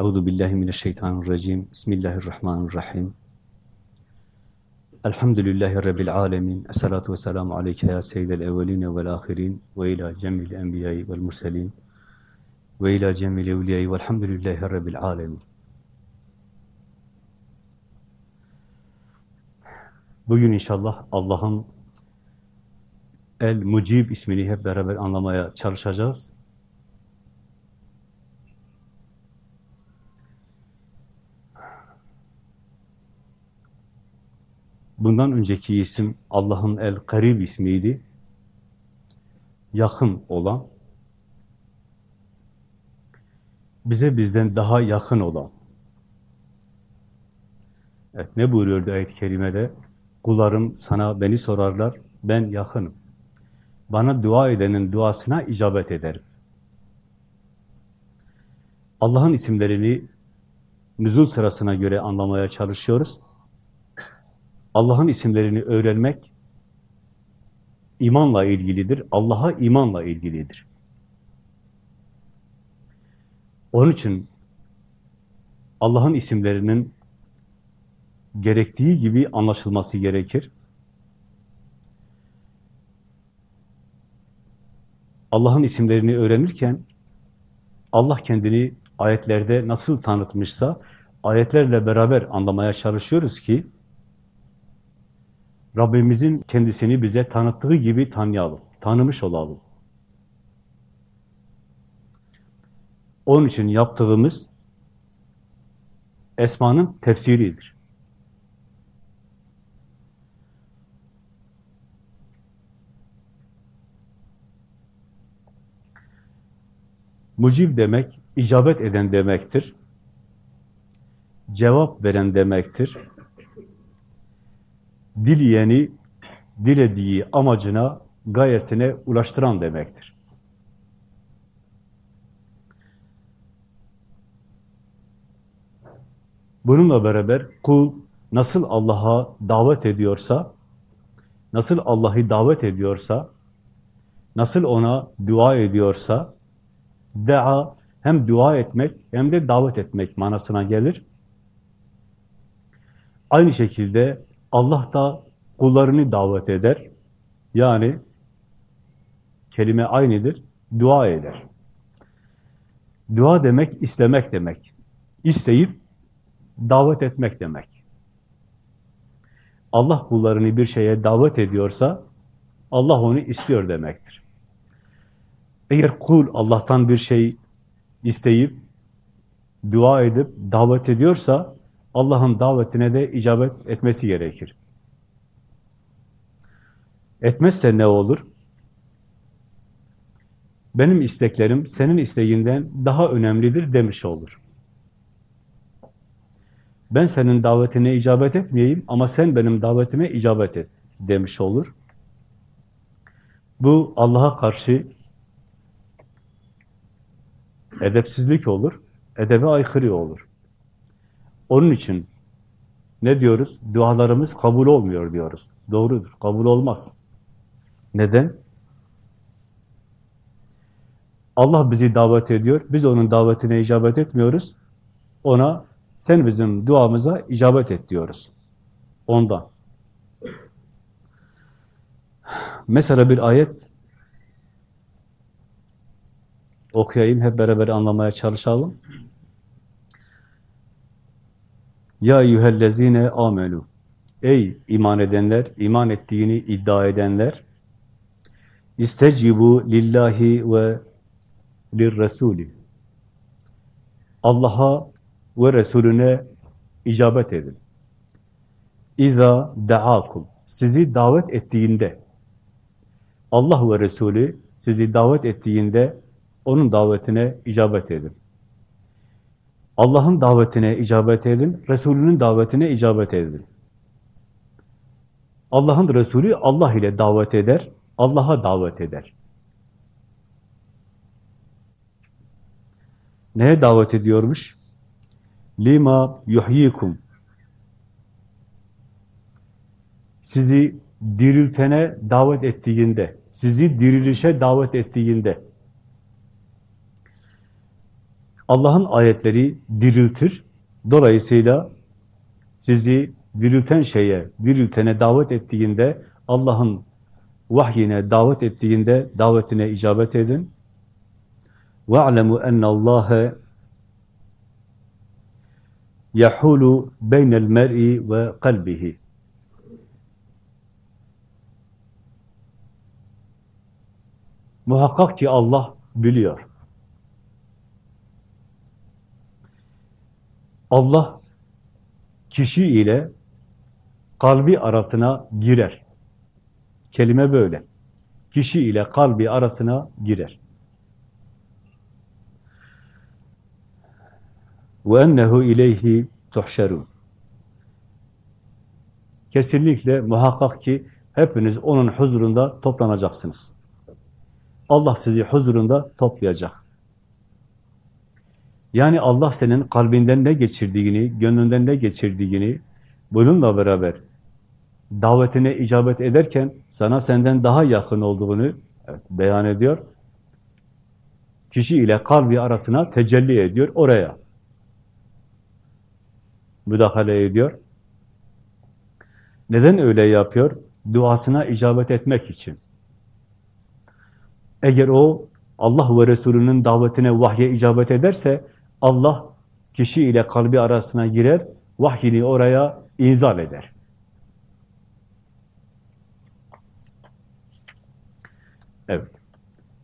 Euzu billahi mineşşeytanirracim. Bismillahirrahmanirrahim. Elhamdülillahi rabbil alamin. Essalatu vesselamu aleyke ya seyyidel evvelin ve'l ahirin ve ila cemil enbiya'i ve'l murselin ve ila cemil evliya'i ve'lhamdülillahi rabbil alamin. Bugün inşallah Allah'ın El-Mucib ismini hep beraber anlamaya çalışacağız. Bundan önceki isim Allah'ın El-Karib ismiydi. Yakın olan, bize bizden daha yakın olan. Evet, ne buyuruyordu ayet-i kerimede? Kullarım sana beni sorarlar, ben yakınım. Bana dua edenin duasına icabet ederim. Allah'ın isimlerini nüzul sırasına göre anlamaya çalışıyoruz. Allah'ın isimlerini öğrenmek imanla ilgilidir. Allah'a imanla ilgilidir. Onun için Allah'ın isimlerinin gerektiği gibi anlaşılması gerekir. Allah'ın isimlerini öğrenirken Allah kendini ayetlerde nasıl tanıtmışsa ayetlerle beraber anlamaya çalışıyoruz ki Rabbimizin kendisini bize tanıttığı gibi tanıyalım, tanımış olalım. Onun için yaptığımız Esma'nın tefsiridir. Mucib demek, icabet eden demektir. Cevap veren demektir. Dileyeni, dilediği amacına, gayesine ulaştıran demektir. Bununla beraber kul nasıl Allah'a davet ediyorsa, nasıl Allah'ı davet ediyorsa, nasıl ona dua ediyorsa, Dua hem dua etmek hem de davet etmek manasına gelir. Aynı şekilde Allah da kullarını davet eder. Yani kelime aynıdır. Dua eder. Dua demek istemek demek. İsteyip davet etmek demek. Allah kullarını bir şeye davet ediyorsa Allah onu istiyor demektir. Eğer kul Allah'tan bir şey isteyip, dua edip, davet ediyorsa, Allah'ın davetine de icabet etmesi gerekir. Etmezse ne olur? Benim isteklerim senin isteğinden daha önemlidir demiş olur. Ben senin davetine icabet etmeyeyim ama sen benim davetime icabet et demiş olur. Bu Allah'a karşı edepsizlik olur, edebe aykırı olur. Onun için ne diyoruz? Dualarımız kabul olmuyor diyoruz. Doğrudur, kabul olmaz. Neden? Allah bizi davet ediyor, biz onun davetine icabet etmiyoruz. Ona sen bizim duamıza icabet et diyoruz. Ondan. Mesela bir ayet okuyayım, hep beraber anlamaya çalışalım. Ya eyyühellezine amelu. Ey iman edenler, iman ettiğini iddia edenler, istecibu lillahi ve lirresuli. Allah'a ve Resulüne icabet edin. İza da'akum. Sizi davet ettiğinde, Allah ve Resulü sizi davet ettiğinde onun davetine icabet edin. Allah'ın davetine icabet edin, Resulünün davetine icabet edin. Allah'ın Resulü Allah ile davet eder, Allah'a davet eder. Neye davet ediyormuş? Lima yuhyikum. Sizi diriltene davet ettiğinde, sizi dirilişe davet ettiğinde, Allah'ın ayetleri diriltir. Dolayısıyla sizi dirilten şeye, diriltene davet ettiğinde, Allah'ın vahyine davet ettiğinde davetine icabet edin. وَاعْلَمُوا اَنَّ اللّٰهَ يَحُولُ بَيْنَ الْمَرْءِ وَقَلْبِهِ Muhakkak ki Allah biliyor. Allah kişi ile kalbi arasına girer. Kelime böyle. Kişi ile kalbi arasına girer. Ve ennehu ileyhi tuhşerun. Kesinlikle muhakkak ki hepiniz onun huzurunda toplanacaksınız. Allah sizi huzurunda toplayacak. Yani Allah senin kalbinden ne geçirdiğini, gönlünden ne geçirdiğini, bununla beraber davetine icabet ederken sana senden daha yakın olduğunu evet, beyan ediyor. Kişi ile kalbi arasına tecelli ediyor, oraya müdahale ediyor. Neden öyle yapıyor? Duasına icabet etmek için. Eğer o Allah ve Resulünün davetine, vahye icabet ederse Allah kişi ile kalbi arasına girer, vahyini oraya inzal eder. Evet.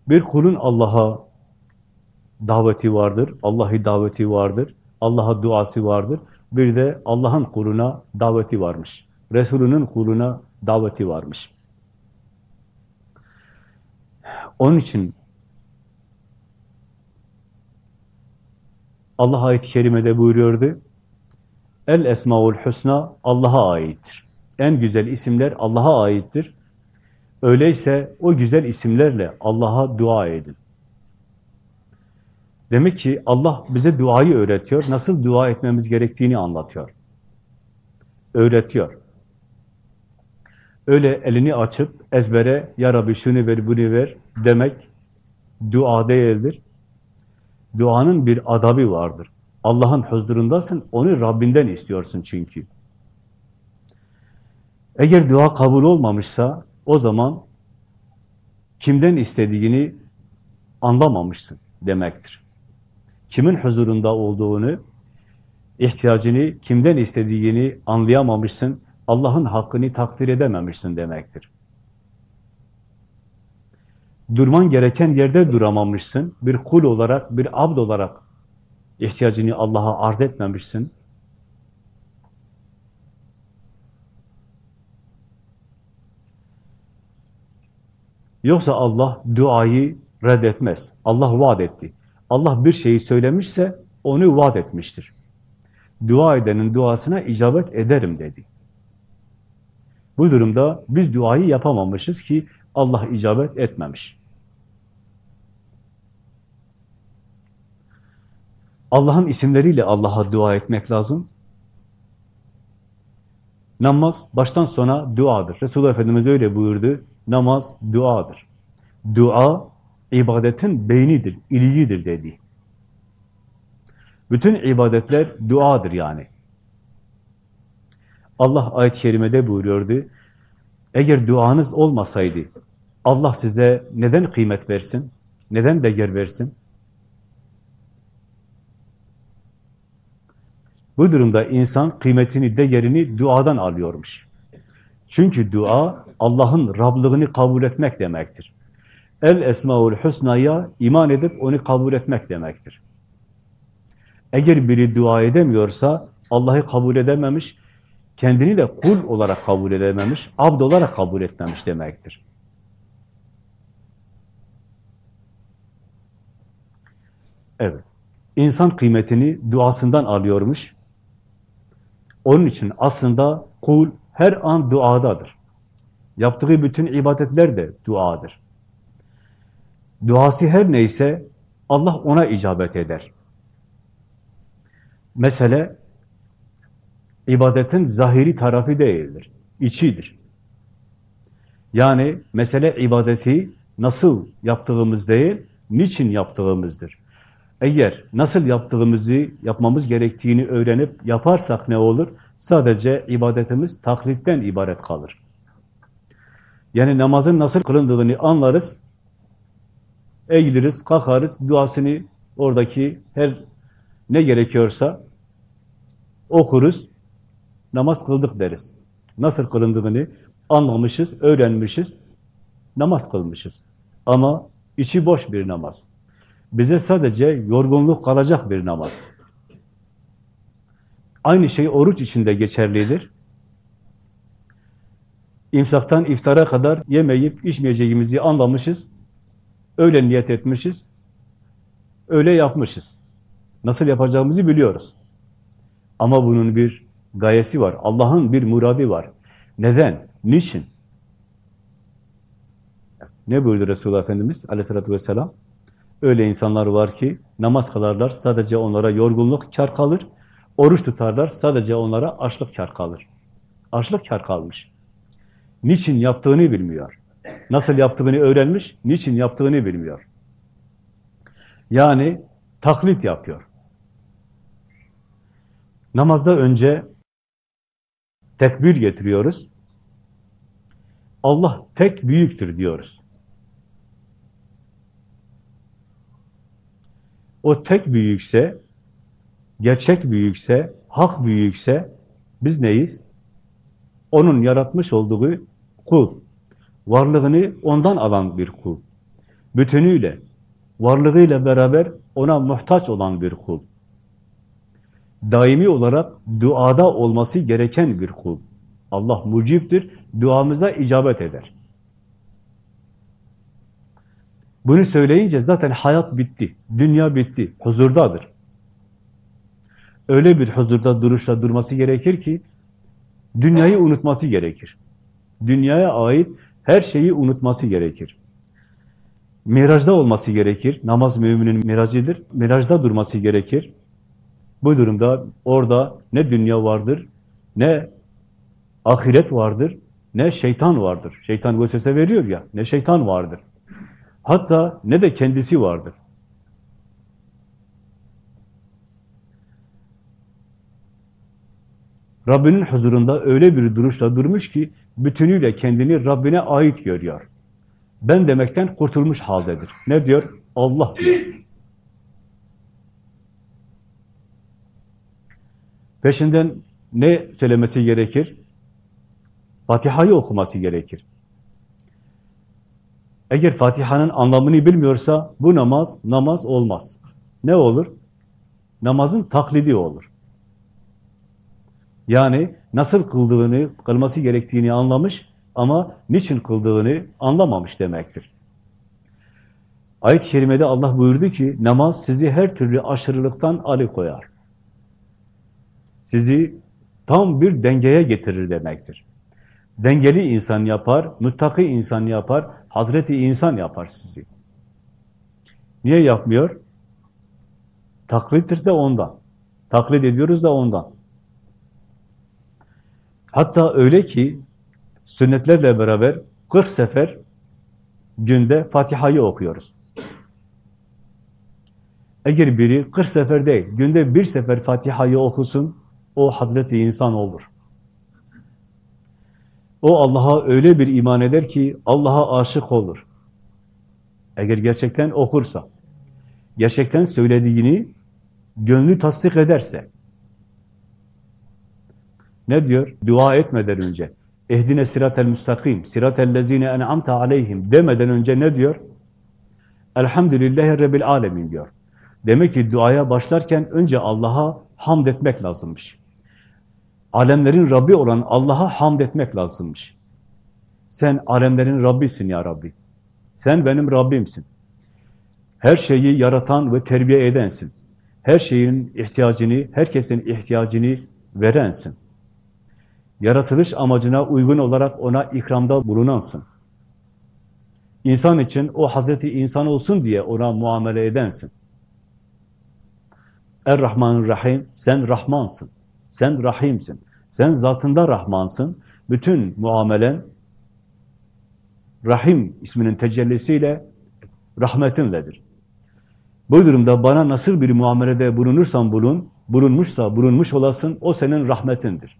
Bir kulun Allah'a daveti vardır, Allah'ı daveti vardır, Allah'a duası vardır. Bir de Allah'ın kuluna daveti varmış. Resulünün kuluna daveti varmış. Onun için Allah ayet-i kerimede buyuruyordu. El esmaul husna Allah'a aittir. En güzel isimler Allah'a aittir. Öyleyse o güzel isimlerle Allah'a dua edin. Demek ki Allah bize duayı öğretiyor. Nasıl dua etmemiz gerektiğini anlatıyor. Öğretiyor. Öyle elini açıp ezbere Ya Rabbi şunu ver bunu ver demek dua değildir. Duanın bir adabı vardır. Allah'ın huzurundasın, onu Rabbinden istiyorsun çünkü. Eğer dua kabul olmamışsa o zaman kimden istediğini anlamamışsın demektir. Kimin huzurunda olduğunu, ihtiyacını kimden istediğini anlayamamışsın, Allah'ın hakkını takdir edememişsin demektir. Durman gereken yerde duramamışsın, bir kul olarak, bir abd olarak ihtiyacını Allah'a arz etmemişsin. Yoksa Allah duayı reddetmez. Allah vaat etti. Allah bir şeyi söylemişse onu vaat etmiştir. Dua edenin duasına icabet ederim dedi. Bu durumda biz duayı yapamamışız ki Allah icabet etmemiş. Allah'ın isimleriyle Allah'a dua etmek lazım. Namaz baştan sona duadır. Resulullah Efendimiz öyle buyurdu. Namaz duadır. Dua ibadetin beynidir, iliğidir dedi. Bütün ibadetler duadır yani. Allah ayet-i kerimede buyuruyordu. Eğer duanız olmasaydı Allah size neden kıymet versin? Neden değer versin? Bu durumda insan kıymetini, değerini duadan alıyormuş. Çünkü dua Allah'ın Rablığını kabul etmek demektir. El esmaul husnaya iman edip onu kabul etmek demektir. Eğer biri dua edemiyorsa Allah'ı kabul edememiş, kendini de kul olarak kabul edememiş, abd olarak kabul etmemiş demektir. Evet. İnsan kıymetini duasından alıyormuş. Onun için aslında kul her an duadadır. Yaptığı bütün ibadetler de duadır. Duası her neyse Allah ona icabet eder. Mesele ibadetin zahiri tarafı değildir, içidir. Yani mesele ibadeti nasıl yaptığımız değil, niçin yaptığımızdır. Eğer nasıl yaptığımızı, yapmamız gerektiğini öğrenip yaparsak ne olur? Sadece ibadetimiz taklitten ibaret kalır. Yani namazın nasıl kılındığını anlarız, eğiliriz, kalkarız, duasını oradaki her ne gerekiyorsa okuruz, namaz kıldık deriz. Nasıl kılındığını anlamışız, öğrenmişiz, namaz kılmışız. Ama içi boş bir namaz. Bize sadece yorgunluk kalacak bir namaz. Aynı şey oruç içinde geçerlidir. İmsaktan iftara kadar yemeyip içmeyeceğimizi anlamışız. Öyle niyet etmişiz. Öyle yapmışız. Nasıl yapacağımızı biliyoruz. Ama bunun bir gayesi var. Allah'ın bir muradı var. Neden? Niçin? Ne buyurdu Resulullah Efendimiz aleyhissalatü vesselam? Öyle insanlar var ki namaz kılarlar, sadece onlara yorgunluk kar kalır. Oruç tutarlar, sadece onlara açlık kar kalır. Açlık kar kalmış. Niçin yaptığını bilmiyor. Nasıl yaptığını öğrenmiş, niçin yaptığını bilmiyor. Yani taklit yapıyor. Namazda önce tekbir getiriyoruz. Allah tek büyüktür diyoruz. O tek büyükse, gerçek büyükse, hak büyükse biz neyiz? Onun yaratmış olduğu kul. Varlığını ondan alan bir kul. Bütünüyle, varlığıyla beraber ona muhtaç olan bir kul. Daimi olarak duada olması gereken bir kul. Allah muciptir, duamıza icabet eder. Bunu söyleyince zaten hayat bitti, dünya bitti, huzurdadır. Öyle bir huzurda duruşla durması gerekir ki, dünyayı unutması gerekir. Dünyaya ait her şeyi unutması gerekir. Mirajda olması gerekir. Namaz müminin miracıdır. Mirajda durması gerekir. Bu durumda orada ne dünya vardır, ne ahiret vardır, ne şeytan vardır. Şeytan vesvese veriyor ya, ne şeytan vardır. Hatta ne de kendisi vardır. Rabbinin huzurunda öyle bir duruşla durmuş ki bütünüyle kendini Rabbine ait görüyor. Ben demekten kurtulmuş haldedir. Ne diyor? Allah diyor. Peşinden ne söylemesi gerekir? Fatiha'yı okuması gerekir. Eğer Fatiha'nın anlamını bilmiyorsa bu namaz, namaz olmaz. Ne olur? Namazın taklidi olur. Yani nasıl kıldığını, kılması gerektiğini anlamış ama niçin kıldığını anlamamış demektir. Ayet-i Kerime'de Allah buyurdu ki, namaz sizi her türlü aşırılıktan alıkoyar. Sizi tam bir dengeye getirir demektir. Dengeli insan yapar, muttaki insan yapar, Hazreti insan yapar sizi. Niye yapmıyor? Taklittir de ondan. Taklit ediyoruz da ondan. Hatta öyle ki sünnetlerle beraber 40 sefer günde Fatiha'yı okuyoruz. Eğer biri 40 sefer değil, günde bir sefer Fatiha'yı okusun, o Hazreti insan olur. O Allah'a öyle bir iman eder ki Allah'a aşık olur. Eğer gerçekten okursa, gerçekten söylediğini gönlü tasdik ederse. Ne diyor? Dua etmeden önce. Ehdine siratel müstakim, siratel lezine en'amte aleyhim demeden önce ne diyor? Elhamdülillahi Rabbil alemin diyor. Demek ki duaya başlarken önce Allah'a hamd etmek lazımmış. Alemlerin Rabbi olan Allah'a hamd etmek lazımmış. Sen alemlerin Rabbisin ya Rabbi. Sen benim Rabbimsin. Her şeyi yaratan ve terbiye edensin. Her şeyin ihtiyacını, herkesin ihtiyacını verensin. Yaratılış amacına uygun olarak ona ikramda bulunansın. İnsan için o Hazreti insan olsun diye ona muamele edensin. Er-Rahman-Rahim, sen Rahmansın. Sen Rahimsin. Sen zatında Rahmansın. Bütün muamelen Rahim isminin tecellisiyle rahmetinledir. Bu durumda bana nasıl bir muamelede bulunursan bulun, bulunmuşsa bulunmuş olasın, o senin rahmetindir.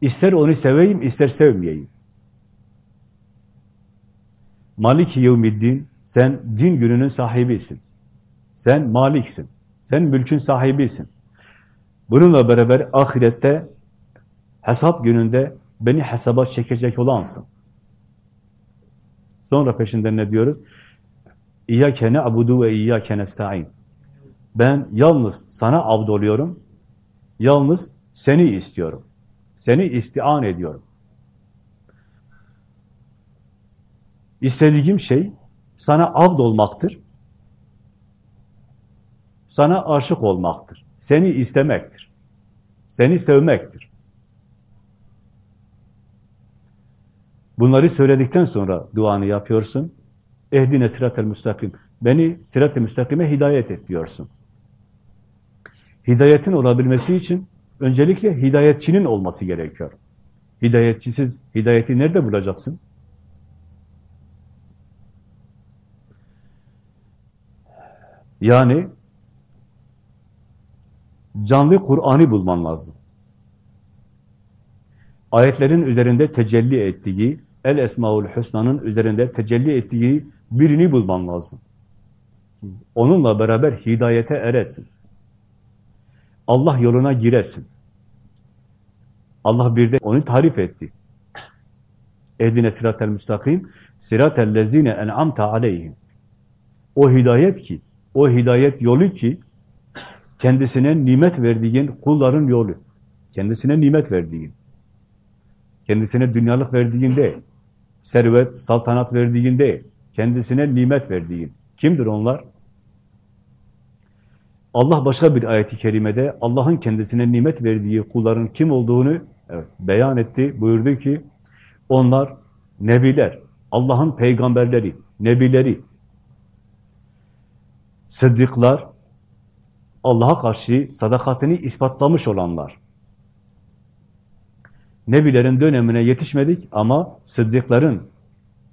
İster onu seveyim, ister sevmeyeyim. Malik yevmiddin, sen din gününün sahibisin. Sen maliksin. Sen mülkün sahibisin. Bununla beraber ahirette hesap gününde beni hesaba çekecek olansın. Sonra peşinden ne diyoruz? İyyâke ne'budu ve iyyâke nesta'in. Ben yalnız sana abd oluyorum. Yalnız seni istiyorum. Seni istian ediyorum. İstediğim şey sana abd olmaktır. Sana aşık olmaktır. Seni istemektir. Seni sevmektir. Bunları söyledikten sonra duanı yapıyorsun. Ehdine sıratel müstakim. Beni sırat-ı müstakime hidayet et diyorsun. Hidayetin olabilmesi için öncelikle hidayetçinin olması gerekiyor. Hidayetçisiz hidayeti nerede bulacaksın? Yani canlı Kur'an'ı bulman lazım. Ayetlerin üzerinde tecelli ettiği, El Esmaül Hüsna'nın üzerinde tecelli ettiği birini bulman lazım. Onunla beraber hidayete eresin. Allah yoluna giresin. Allah bir de onu tarif etti. Ehdine siratel müstakim, siratel lezine en'amta aleyhim. O hidayet ki, o hidayet yolu ki, kendisine nimet verdiğin kulların yolu. Kendisine nimet verdiğin. Kendisine dünyalık verdiğin değil. Servet, saltanat verdiğin değil. Kendisine nimet verdiğin. Kimdir onlar? Allah başka bir ayeti kerimede Allah'ın kendisine nimet verdiği kulların kim olduğunu evet, beyan etti. Buyurdu ki onlar nebiler, Allah'ın peygamberleri, nebileri, sıddıklar, Allah'a karşı sadakatini ispatlamış olanlar. Nebilerin dönemine yetişmedik ama sıddıkların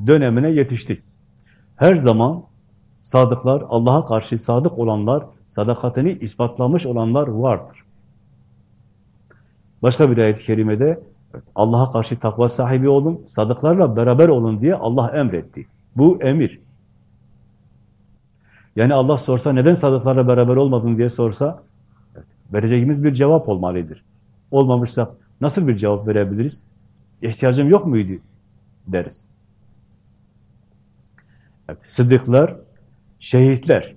dönemine yetiştik. Her zaman sadıklar, Allah'a karşı sadık olanlar, sadakatini ispatlamış olanlar vardır. Başka bir ayet-i kerimede Allah'a karşı takva sahibi olun, sadıklarla beraber olun diye Allah emretti. Bu emir. Yani Allah sorsa neden sadıklarla beraber olmadın diye sorsa vereceğimiz bir cevap olmalıdır. Olmamışsa nasıl bir cevap verebiliriz? İhtiyacım yok muydu deriz. Evet, sıddıklar, şehitler.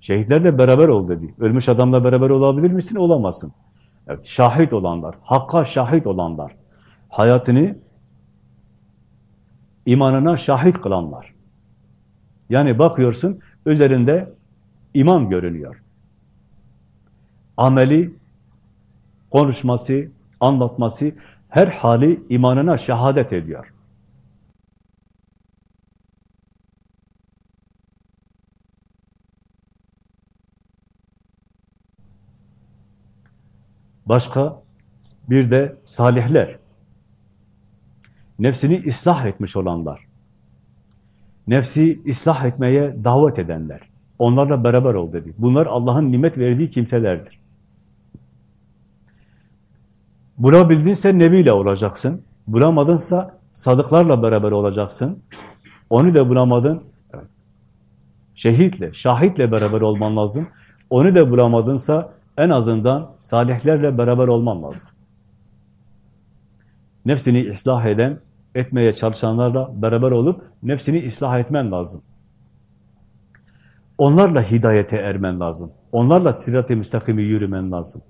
Şehitlerle beraber ol dedi. Ölmüş adamla beraber olabilir misin? Olamazsın. Evet, şahit olanlar, hakka şahit olanlar, hayatını imanına şahit kılanlar. Yani bakıyorsun, üzerinde iman görünüyor. Ameli, konuşması, anlatması, her hali imanına şehadet ediyor. Başka bir de salihler. Nefsini ıslah etmiş olanlar. Nefsi ıslah etmeye davet edenler. Onlarla beraber ol dedi. Bunlar Allah'ın nimet verdiği kimselerdir. Bulabildinse nebiyle olacaksın. Bulamadınsa sadıklarla beraber olacaksın. Onu da bulamadın. Şehitle, şahitle beraber olman lazım. Onu da bulamadınsa en azından salihlerle beraber olman lazım. Nefsini ıslah eden, etmeye çalışanlarla beraber olup nefsini ıslah etmen lazım. Onlarla hidayete ermen lazım. Onlarla sirat-i müstakimi yürümen lazım.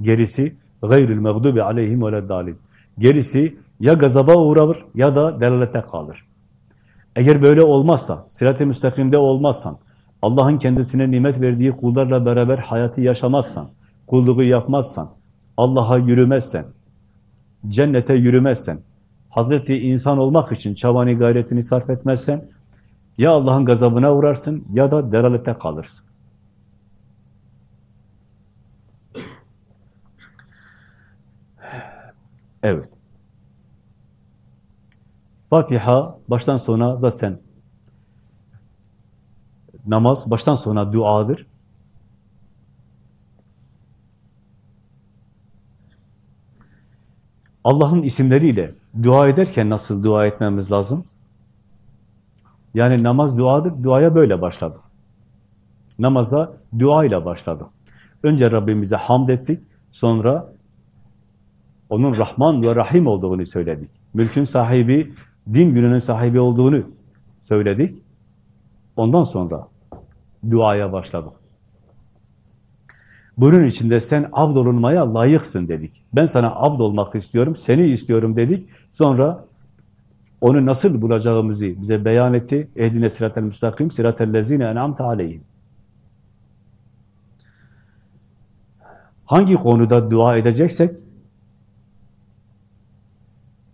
Gerisi gayrül mağdubi aleyhim ve dalim. Gerisi ya gazaba uğrar ya da delalete kalır. Eğer böyle olmazsa, sirat-i müstakimde olmazsan, Allah'ın kendisine nimet verdiği kullarla beraber hayatı yaşamazsan, kulluğu yapmazsan, Allah'a yürümezsen, cennete yürümezsen, Hazreti insan olmak için çabanı gayretini sarf etmezsen, ya Allah'ın gazabına uğrarsın ya da delalete kalırsın. Evet. Fatiha baştan sona zaten namaz baştan sona duadır. Allah'ın isimleriyle dua ederken nasıl dua etmemiz lazım? Yani namaz duadır, duaya böyle başladık. Namaza dua ile başladık. Önce Rabbimize hamd ettik, sonra onun Rahman ve Rahim olduğunu söyledik. Mülkün sahibi, din gününün sahibi olduğunu söyledik. Ondan sonra duaya başladık. Bunun içinde sen abd olunmaya layıksın dedik. Ben sana abd olmak istiyorum, seni istiyorum dedik. Sonra onu nasıl bulacağımızı bize beyan etti. Ehdine sıratel müstakim, sıratel lezine en'amte aleyhim. Hangi konuda dua edeceksek,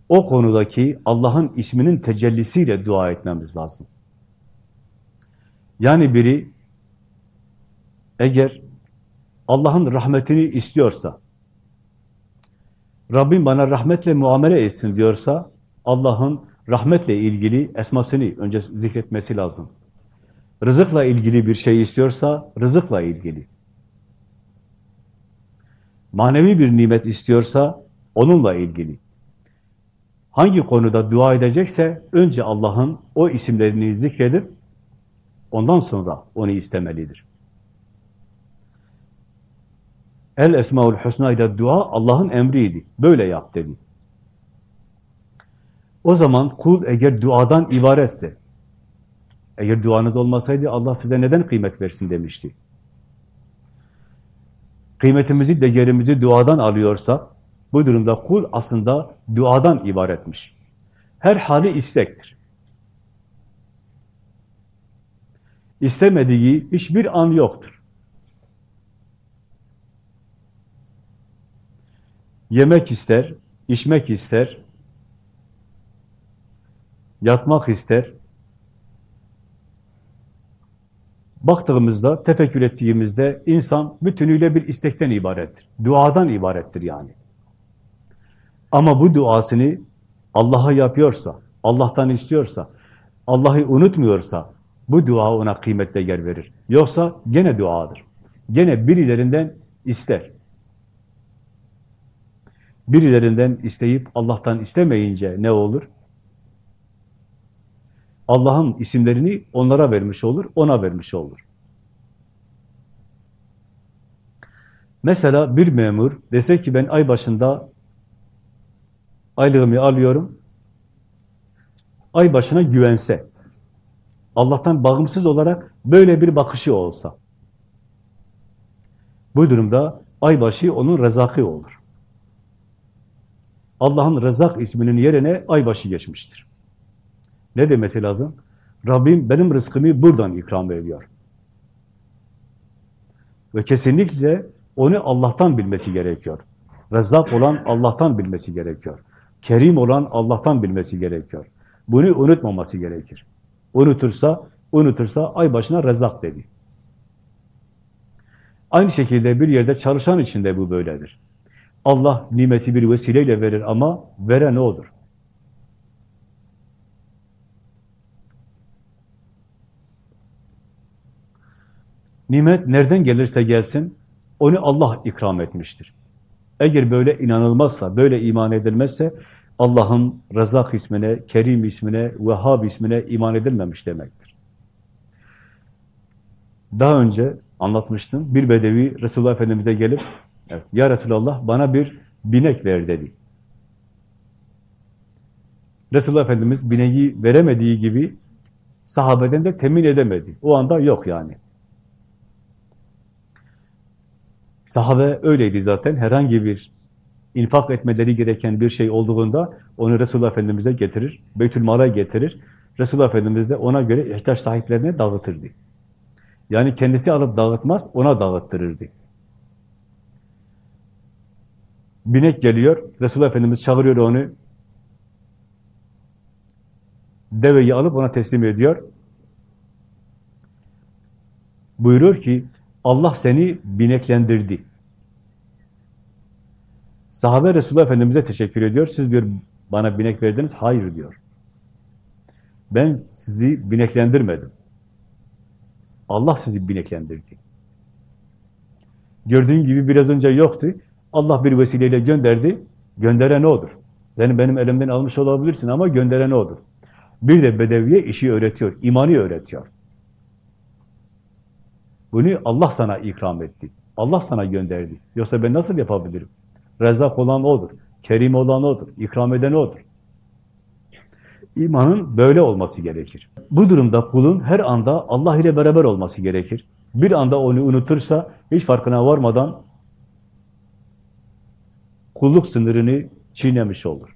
o konudaki Allah'ın isminin tecellisiyle dua etmemiz lazım. Yani biri eğer Allah'ın rahmetini istiyorsa, Rabbim bana rahmetle muamele etsin diyorsa, Allah'ın rahmetle ilgili esmasını önce zikretmesi lazım. Rızıkla ilgili bir şey istiyorsa, rızıkla ilgili. Manevi bir nimet istiyorsa, onunla ilgili. Hangi konuda dua edecekse, önce Allah'ın o isimlerini zikredip, ondan sonra onu istemelidir. El Esmaül Hüsna dua Allah'ın emriydi. Böyle yap dedi. O zaman kul eğer duadan ibaretse, eğer duanız olmasaydı Allah size neden kıymet versin demişti. Kıymetimizi, değerimizi duadan alıyorsak, bu durumda kul aslında duadan ibaretmiş. Her hali istektir. İstemediği hiçbir an yoktur. Yemek ister, içmek ister, yatmak ister. Baktığımızda, tefekkür ettiğimizde insan bütünüyle bir istekten ibarettir. Duadan ibarettir yani. Ama bu duasını Allah'a yapıyorsa, Allah'tan istiyorsa, Allah'ı unutmuyorsa, bu dua ona kıymet değer verir. Yoksa gene duadır. Gene birilerinden ister. Birilerinden isteyip Allah'tan istemeyince ne olur? Allah'ın isimlerini onlara vermiş olur, ona vermiş olur. Mesela bir memur dese ki ben ay başında aylığımı alıyorum, ay başına güvense, Allah'tan bağımsız olarak böyle bir bakışı olsa, bu durumda aybaşı onun rezakı olur. Allah'ın rezak isminin yerine aybaşı geçmiştir. Ne demesi lazım? Rabbim benim rızkımı buradan ikram ediyor. Ve kesinlikle onu Allah'tan bilmesi gerekiyor. Rezzak olan Allah'tan bilmesi gerekiyor. Kerim olan Allah'tan bilmesi gerekiyor. Bunu unutmaması gerekir. Unutursa, unutursa ay başına rezzak dedi. Aynı şekilde bir yerde çalışan için de bu böyledir. Allah nimeti bir vesileyle verir ama veren odur. Nimet nereden gelirse gelsin, onu Allah ikram etmiştir. Eğer böyle inanılmazsa, böyle iman edilmezse, Allah'ın Rezak ismine, Kerim ismine, Vehhab ismine iman edilmemiş demektir. Daha önce anlatmıştım, bir bedevi Resulullah Efendimiz'e gelip, evet, Ya Resulallah bana bir binek ver dedi. Resulullah Efendimiz bineği veremediği gibi sahabeden de temin edemedi. O anda yok yani. Sahabe öyleydi zaten. Herhangi bir infak etmeleri gereken bir şey olduğunda onu Resulullah Efendimiz'e getirir, Beytülmal'a getirir. Resulullah Efendimiz de ona göre ihtiyaç sahiplerine dağıtırdı. Yani kendisi alıp dağıtmaz, ona dağıttırırdı. Binek geliyor, Resulullah Efendimiz çağırıyor onu, deveyi alıp ona teslim ediyor. Buyurur ki, Allah seni bineklendirdi. Sahabe Resulullah Efendimiz'e teşekkür ediyor. Siz diyor bana binek verdiniz. Hayır diyor. Ben sizi bineklendirmedim. Allah sizi bineklendirdi. Gördüğün gibi biraz önce yoktu. Allah bir vesileyle gönderdi. Gönderen odur. Seni benim elimden almış olabilirsin ama gönderen odur. Bir de bedeviye işi öğretiyor, imanı öğretiyor. Bunu Allah sana ikram etti. Allah sana gönderdi. Yoksa ben nasıl yapabilirim? Rezzak olan O'dur. Kerim olan O'dur. ikram eden O'dur. İmanın böyle olması gerekir. Bu durumda kulun her anda Allah ile beraber olması gerekir. Bir anda onu unutursa hiç farkına varmadan kulluk sınırını çiğnemiş olur.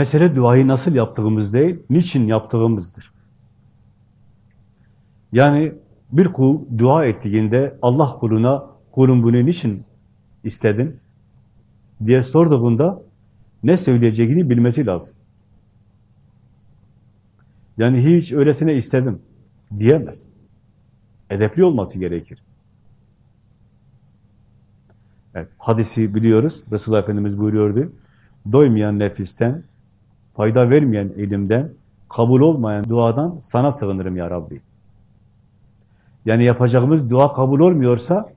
Mesele duayı nasıl yaptığımız değil, niçin yaptığımızdır. Yani bir kul dua ettiğinde Allah kuluna, kulun bunu niçin istedin diye sorduğunda ne söyleyeceğini bilmesi lazım. Yani hiç öylesine istedim diyemez. Edepli olması gerekir. Evet, hadisi biliyoruz. Resulullah Efendimiz buyuruyordu. Doymayan nefisten, fayda vermeyen ilimden, kabul olmayan duadan sana sığınırım ya Rabbi. Yani yapacağımız dua kabul olmuyorsa,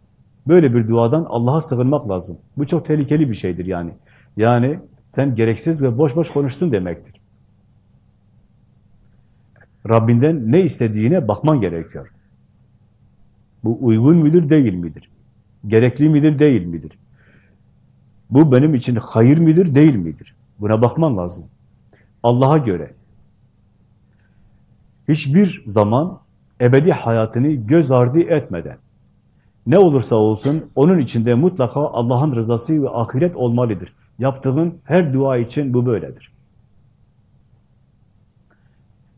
böyle bir duadan Allah'a sığınmak lazım. Bu çok tehlikeli bir şeydir yani. Yani sen gereksiz ve boş boş konuştun demektir. Rabbinden ne istediğine bakman gerekiyor. Bu uygun midir, değil midir? Gerekli midir, değil midir? Bu benim için hayır midir, değil midir? Buna bakman lazım. Allah'a göre hiçbir zaman ebedi hayatını göz ardı etmeden ne olursa olsun onun içinde mutlaka Allah'ın rızası ve ahiret olmalıdır. Yaptığın her dua için bu böyledir.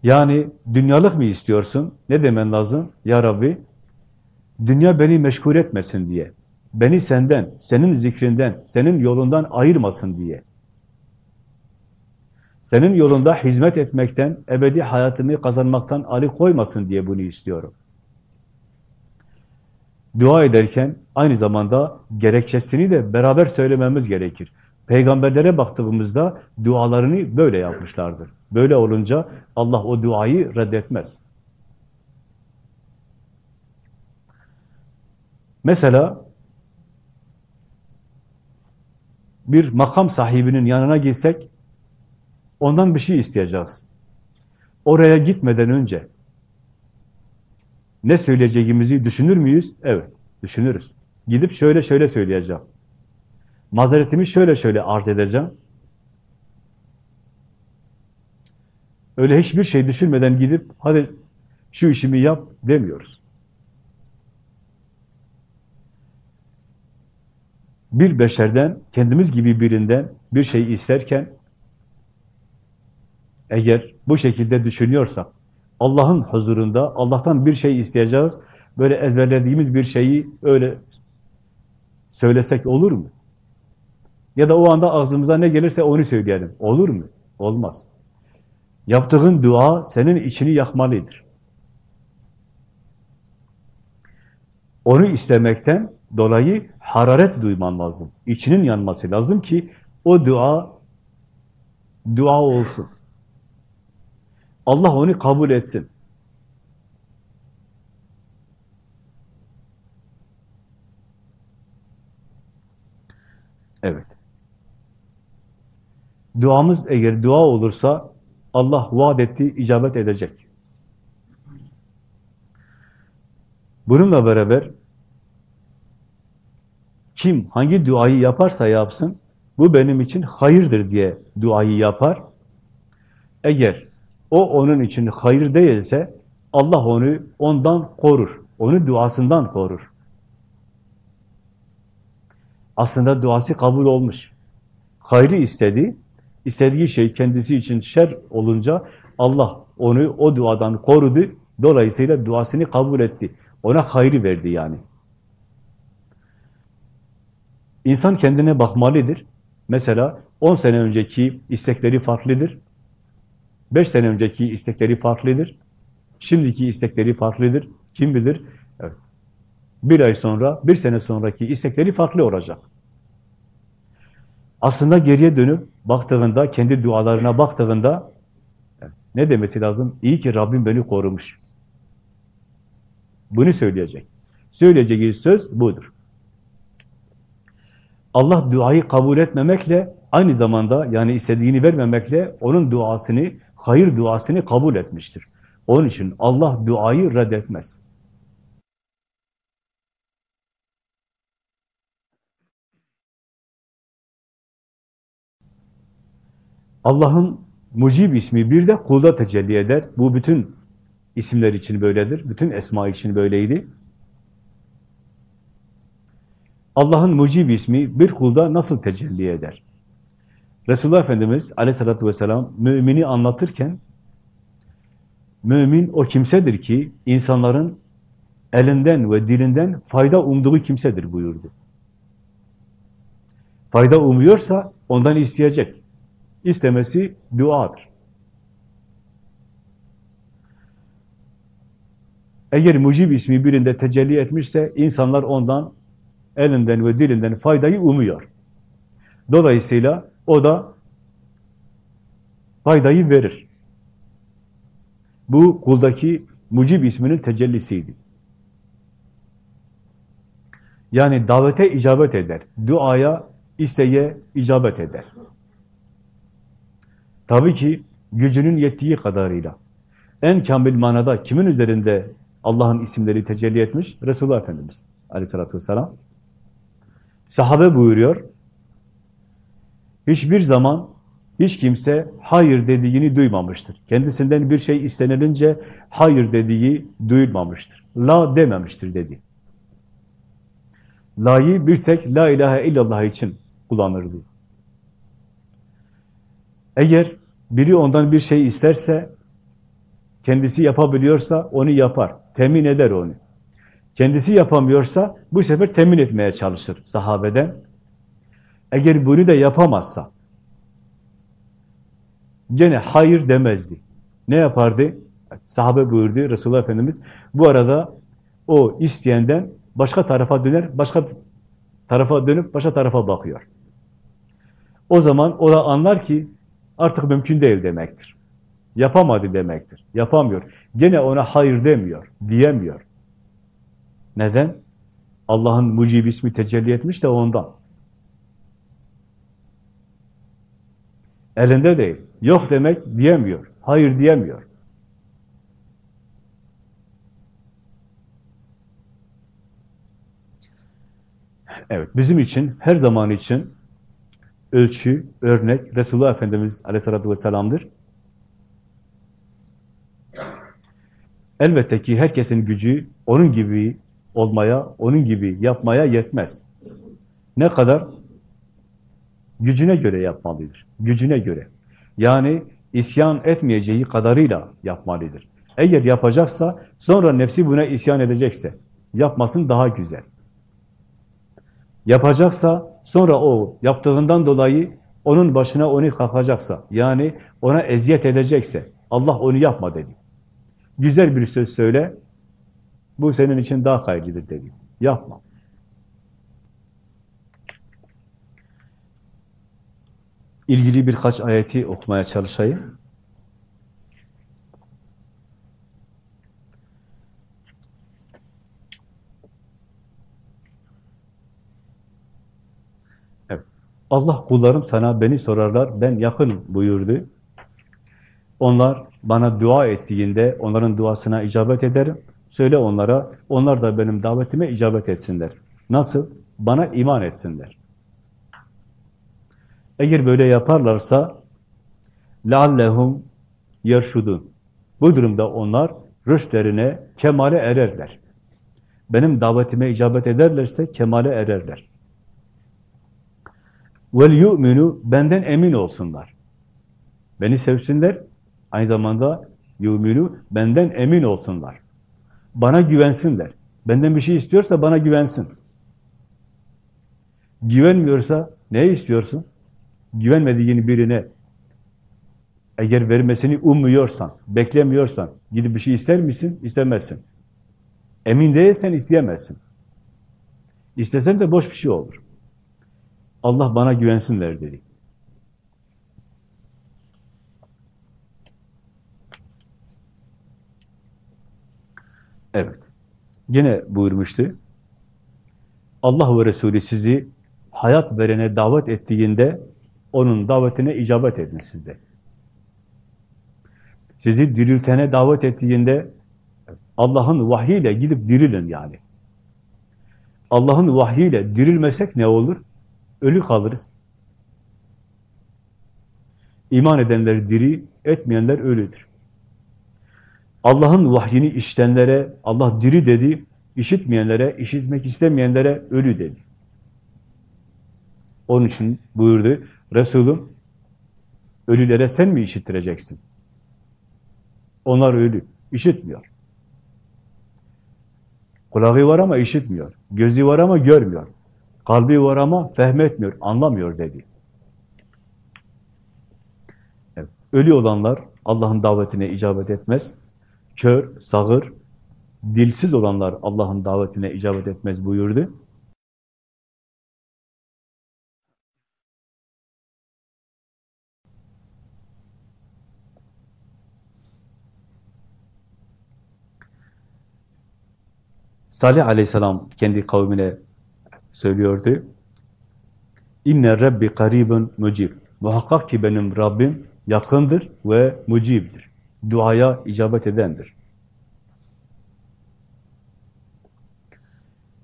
Yani dünyalık mı istiyorsun? Ne demen lazım? Ya Rabbi, dünya beni meşgul etmesin diye, beni senden, senin zikrinden, senin yolundan ayırmasın diye, senin yolunda hizmet etmekten, ebedi hayatımı kazanmaktan ali koymasın diye bunu istiyorum. Dua ederken aynı zamanda gerekçesini de beraber söylememiz gerekir. Peygamberlere baktığımızda dualarını böyle yapmışlardır. Böyle olunca Allah o duayı reddetmez. Mesela bir makam sahibinin yanına gitsek Ondan bir şey isteyeceğiz. Oraya gitmeden önce ne söyleyeceğimizi düşünür müyüz? Evet, düşünürüz. Gidip şöyle şöyle söyleyeceğim. Mazeretimi şöyle şöyle arz edeceğim. Öyle hiçbir şey düşünmeden gidip hadi şu işimi yap demiyoruz. Bir beşerden, kendimiz gibi birinden bir şey isterken eğer bu şekilde düşünüyorsak, Allah'ın huzurunda Allah'tan bir şey isteyeceğiz, böyle ezberlediğimiz bir şeyi öyle söylesek olur mu? Ya da o anda ağzımıza ne gelirse onu söyleyelim. Olur mu? Olmaz. Yaptığın dua senin içini yakmalıdır. Onu istemekten dolayı hararet duyman lazım. İçinin yanması lazım ki o dua dua olsun. Allah onu kabul etsin. Evet. Duamız eğer dua olursa Allah vaat etti, icabet edecek. Bununla beraber kim hangi duayı yaparsa yapsın, bu benim için hayırdır diye duayı yapar. Eğer o onun için hayır değilse Allah onu ondan korur. Onu duasından korur. Aslında duası kabul olmuş. Hayrı istedi. İstediği şey kendisi için şer olunca Allah onu o duadan korudu. Dolayısıyla duasını kabul etti. Ona hayrı verdi yani. İnsan kendine bakmalıdır. Mesela 10 sene önceki istekleri farklıdır. 5 sene önceki istekleri farklıdır. Şimdiki istekleri farklıdır. Kim bilir? Evet. Bir ay sonra, bir sene sonraki istekleri farklı olacak. Aslında geriye dönüp baktığında, kendi dualarına baktığında ne demesi lazım? İyi ki Rabbim beni korumuş. Bunu söyleyecek. Söyleyeceği söz budur. Allah duayı kabul etmemekle aynı zamanda yani istediğini vermemekle onun duasını, hayır duasını kabul etmiştir. Onun için Allah duayı reddetmez. Allah'ın Mucib ismi bir de kulda tecelli eder. Bu bütün isimler için böyledir. Bütün esma için böyleydi. Allah'ın Mucib ismi bir kulda nasıl tecelli eder? Resulullah Efendimiz aleyhissalatü vesselam mümini anlatırken mümin o kimsedir ki insanların elinden ve dilinden fayda umduğu kimsedir buyurdu. Fayda umuyorsa ondan isteyecek. İstemesi duadır. Eğer mucib ismi birinde tecelli etmişse insanlar ondan elinden ve dilinden faydayı umuyor. Dolayısıyla o da faydayı verir. Bu kuldaki mucib isminin tecellisiydi. Yani davete icabet eder. Duaya, isteğe icabet eder. Tabii ki gücünün yettiği kadarıyla. En kamil manada kimin üzerinde Allah'ın isimleri tecelli etmiş? Resulullah Efendimiz aleyhissalatü vesselam. Sahabe buyuruyor, hiçbir zaman hiç kimse hayır dediğini duymamıştır. Kendisinden bir şey istenilince hayır dediği duyulmamıştır. La dememiştir dedi. La'yı bir tek la ilahe illallah için kullanırdı. Eğer biri ondan bir şey isterse, kendisi yapabiliyorsa onu yapar, temin eder onu. Kendisi yapamıyorsa bu sefer temin etmeye çalışır sahabeden. Eğer bunu da yapamazsa, gene hayır demezdi. Ne yapardı? Sahabe buyurdu Resulullah Efendimiz. Bu arada o isteyenden başka tarafa döner, başka tarafa dönüp başka tarafa bakıyor. O zaman o da anlar ki artık mümkün değil demektir. Yapamadı demektir. Yapamıyor. Gene ona hayır demiyor, diyemiyor. Neden? Allah'ın mucib ismi tecelli etmiş de ondan. Elinde değil. Yok demek diyemiyor. Hayır diyemiyor. Evet, bizim için, her zaman için ölçü, örnek Resulullah Efendimiz Aleyhisselatü Vesselam'dır. Elbette ki herkesin gücü onun gibi olmaya, onun gibi yapmaya yetmez. Ne kadar? Gücüne göre yapmalıdır. Gücüne göre. Yani isyan etmeyeceği kadarıyla yapmalıdır. Eğer yapacaksa, sonra nefsi buna isyan edecekse, yapmasın daha güzel. Yapacaksa, sonra o yaptığından dolayı onun başına onu kalkacaksa, yani ona eziyet edecekse, Allah onu yapma dedi. Güzel bir söz söyle, bu senin için daha hayırlıdır dedi. Yapma. İlgili birkaç ayeti okumaya çalışayım. Evet. Allah kullarım sana beni sorarlar, ben yakın buyurdu. Onlar bana dua ettiğinde onların duasına icabet ederim. Söyle onlara, onlar da benim davetime icabet etsinler. Nasıl? Bana iman etsinler. Eğer böyle yaparlarsa لَعَلَّهُمْ يَرْشُدُونَ Bu durumda onlar rüştlerine, kemale ererler. Benim davetime icabet ederlerse kemale ererler. وَالْيُؤْمِنُوا Benden emin olsunlar. Beni sevsinler, aynı zamanda yuminu benden emin olsunlar. Bana güvensinler. Benden bir şey istiyorsa bana güvensin. Güvenmiyorsa ne istiyorsun? Güvenmediğin birine eğer vermesini ummuyorsan, beklemiyorsan gidip bir şey ister misin? İstemezsin. Emin değilsen isteyemezsin. İstesen de boş bir şey olur. Allah bana güvensinler dedi. Evet. Yine buyurmuştu. Allah ve Resulü sizi hayat verene davet ettiğinde onun davetine icabet edin sizde. Sizi diriltene davet ettiğinde Allah'ın vahyiyle gidip dirilin yani. Allah'ın vahyiyle dirilmesek ne olur? Ölü kalırız. İman edenler diri, etmeyenler ölüdür. Allah'ın vahyini iştenlere Allah diri dedi, işitmeyenlere, işitmek istemeyenlere ölü dedi. Onun için buyurdu, Resulüm, ölülere sen mi işittireceksin? Onlar ölü, işitmiyor. Kulağı var ama işitmiyor. Gözü var ama görmüyor. Kalbi var ama fehmetmiyor, anlamıyor dedi. Evet. Ölü olanlar Allah'ın davetine icabet etmez. Kör, sağır, dilsiz olanlar Allah'ın davetine icabet etmez buyurdu. Salih aleyhisselam kendi kavmine söylüyordu. İnne Rabbi karibun mucib. Muhakkak ki benim Rabbim yakındır ve mucibdir. Duaya icabet edendir.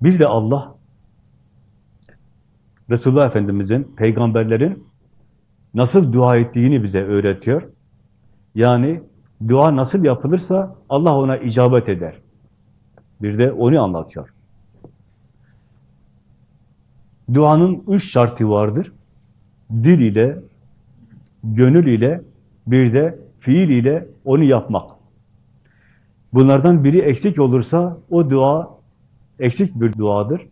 Bir de Allah Resulullah Efendimiz'in, peygamberlerin nasıl dua ettiğini bize öğretiyor. Yani dua nasıl yapılırsa Allah ona icabet eder. Bir de onu anlatıyor. Duanın üç şartı vardır. Dil ile, gönül ile, bir de fiil ile onu yapmak. Bunlardan biri eksik olursa o dua eksik bir duadır.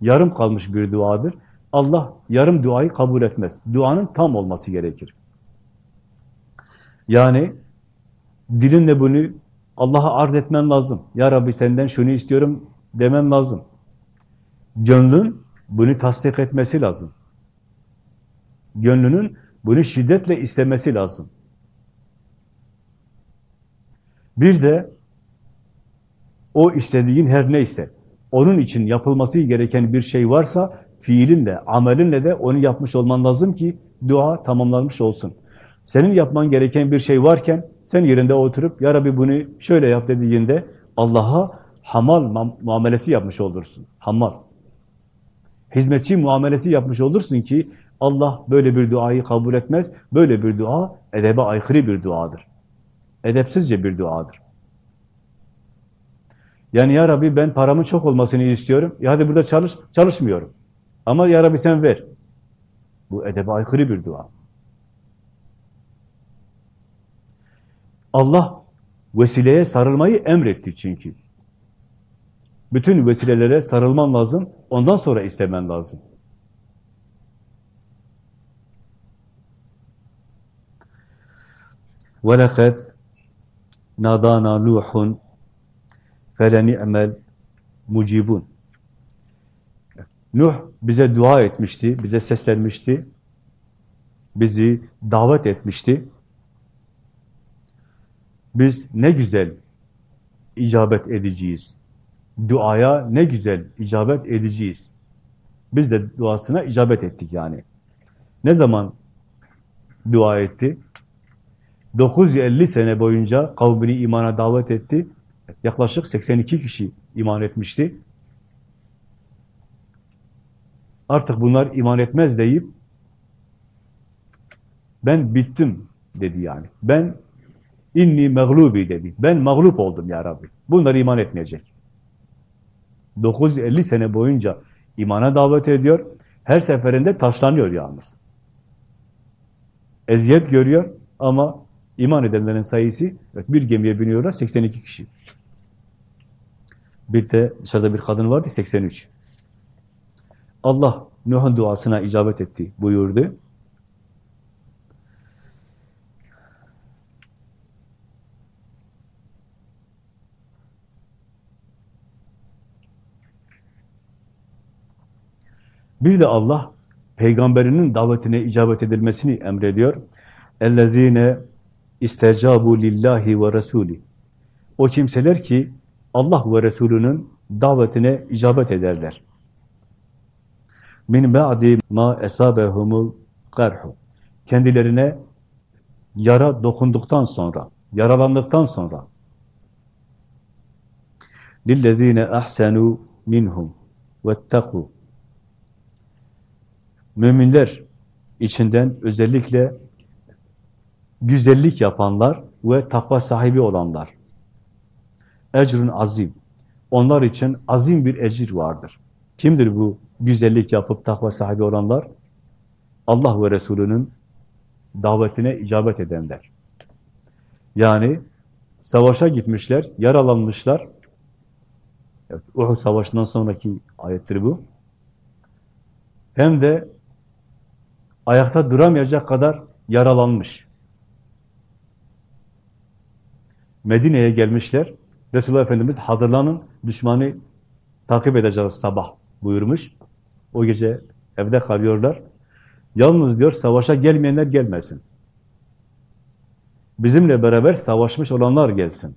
Yarım kalmış bir duadır. Allah yarım duayı kabul etmez. Duanın tam olması gerekir. Yani dilinle bunu Allah'a arz etmen lazım. Ya Rabbi senden şunu istiyorum demen lazım. Gönlün bunu tasdik etmesi lazım. Gönlünün bunu şiddetle istemesi lazım. Bir de o istediğin her neyse, onun için yapılması gereken bir şey varsa, fiilinle, amelinle de onu yapmış olman lazım ki dua tamamlanmış olsun. Senin yapman gereken bir şey varken, sen yerinde oturup, Ya Rabbi bunu şöyle yap dediğinde, Allah'a hamal muamelesi yapmış olursun. Hamal. Hizmetçi muamelesi yapmış olursun ki, Allah böyle bir duayı kabul etmez. Böyle bir dua, edebe aykırı bir duadır. Edepsizce bir duadır. Yani ya Rabbi ben paramın çok olmasını istiyorum. Ya hadi burada çalış, çalışmıyorum. Ama ya Rabbi sen ver. Bu edebe aykırı bir dua. Allah vesileye sarılmayı emretti çünkü. Bütün vesilelere sarılman lazım, ondan sonra istemen lazım. وَلَخَدْ نَادَانَا نُوحٌ فَلَنِعْمَلْ mucibun. Nuh bize dua etmişti, bize seslenmişti, bizi davet etmişti. Biz ne güzel icabet edeceğiz. Duaya ne güzel icabet edeceğiz. Biz de duasına icabet ettik yani. Ne zaman dua etti? 950 sene boyunca kavmini imana davet etti. Yaklaşık 82 kişi iman etmişti. Artık bunlar iman etmez deyip ben bittim dedi yani. Ben inni mağlubi dedi. Ben mağlup oldum ya Rabbi. Bunlar iman etmeyecek. 950 sene boyunca imana davet ediyor. Her seferinde taşlanıyor yalnız. Eziyet görüyor ama iman edenlerin sayısı evet, bir gemiye biniyorlar 82 kişi. Bir de dışarıda bir kadın vardı 83. Allah Nuh'un duasına icabet etti buyurdu. Bir de Allah peygamberinin davetine icabet edilmesini emrediyor. Ellezine istecabu lillahi ve rasuli. O kimseler ki Allah ve Resulünün davetine icabet ederler. Min ba'di ma esabehumul karhu. Kendilerine yara dokunduktan sonra, yaralandıktan sonra lillezine ahsenu minhum vettaku Müminler içinden özellikle güzellik yapanlar ve takva sahibi olanlar. Ecrün azim. Onlar için azim bir ecir vardır. Kimdir bu güzellik yapıp takva sahibi olanlar? Allah ve Resulünün davetine icabet edenler. Yani savaşa gitmişler, yaralanmışlar. Evet, Uhud Savaşı'ndan sonraki ayettir bu. Hem de ayakta duramayacak kadar yaralanmış. Medine'ye gelmişler. Resulullah Efendimiz hazırlanın, düşmanı takip edeceğiz sabah buyurmuş. O gece evde kalıyorlar. Yalnız diyor savaşa gelmeyenler gelmesin. Bizimle beraber savaşmış olanlar gelsin.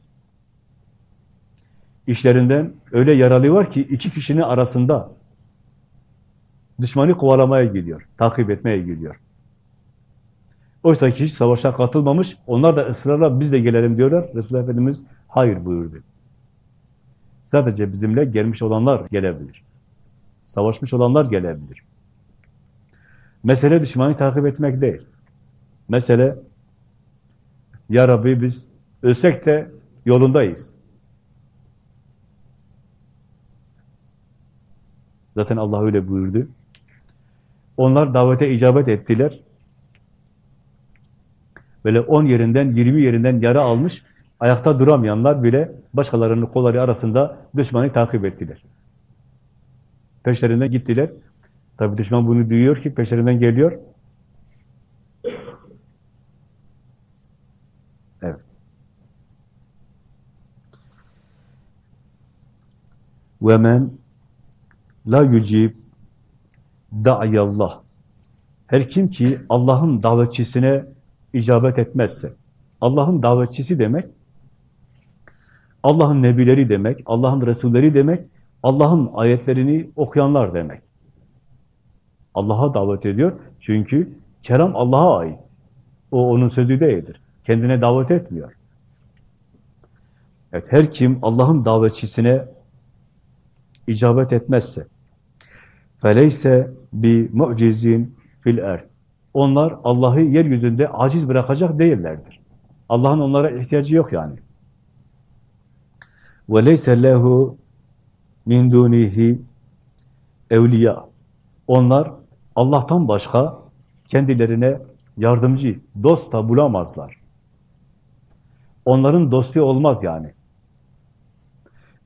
İşlerinden öyle yaralı var ki iki kişinin arasında Düşmanı kovalamaya gidiyor, takip etmeye gidiyor. Oysa ki hiç savaşa katılmamış, onlar da ısrarla biz de gelelim diyorlar. Resulullah Efendimiz hayır buyurdu. Sadece bizimle gelmiş olanlar gelebilir. Savaşmış olanlar gelebilir. Mesele düşmanı takip etmek değil. Mesele Ya Rabbi biz ölsek de yolundayız. Zaten Allah öyle buyurdu. Onlar davete icabet ettiler. Böyle on yerinden, yirmi yerinden yara almış, ayakta duramayanlar bile başkalarının kolları arasında düşmanı takip ettiler. Peşlerinden gittiler. Tabi düşman bunu duyuyor ki peşlerinden geliyor. Evet. Ve men la yucib da'yallah. Her kim ki Allah'ın davetçisine icabet etmezse, Allah'ın davetçisi demek, Allah'ın nebileri demek, Allah'ın resulleri demek, Allah'ın ayetlerini okuyanlar demek. Allah'a davet ediyor çünkü keram Allah'a ait. O onun sözü değildir. Kendine davet etmiyor. Evet, her kim Allah'ın davetçisine icabet etmezse, فَلَيْسَ بِمُعْجِزٍ fil erd. Onlar Allah'ı yeryüzünde aciz bırakacak değillerdir. Allah'ın onlara ihtiyacı yok yani. وَلَيْسَ لَهُ مِنْ دُونِهِ evliya. Onlar Allah'tan başka kendilerine yardımcı, dost da bulamazlar. Onların dostu olmaz yani.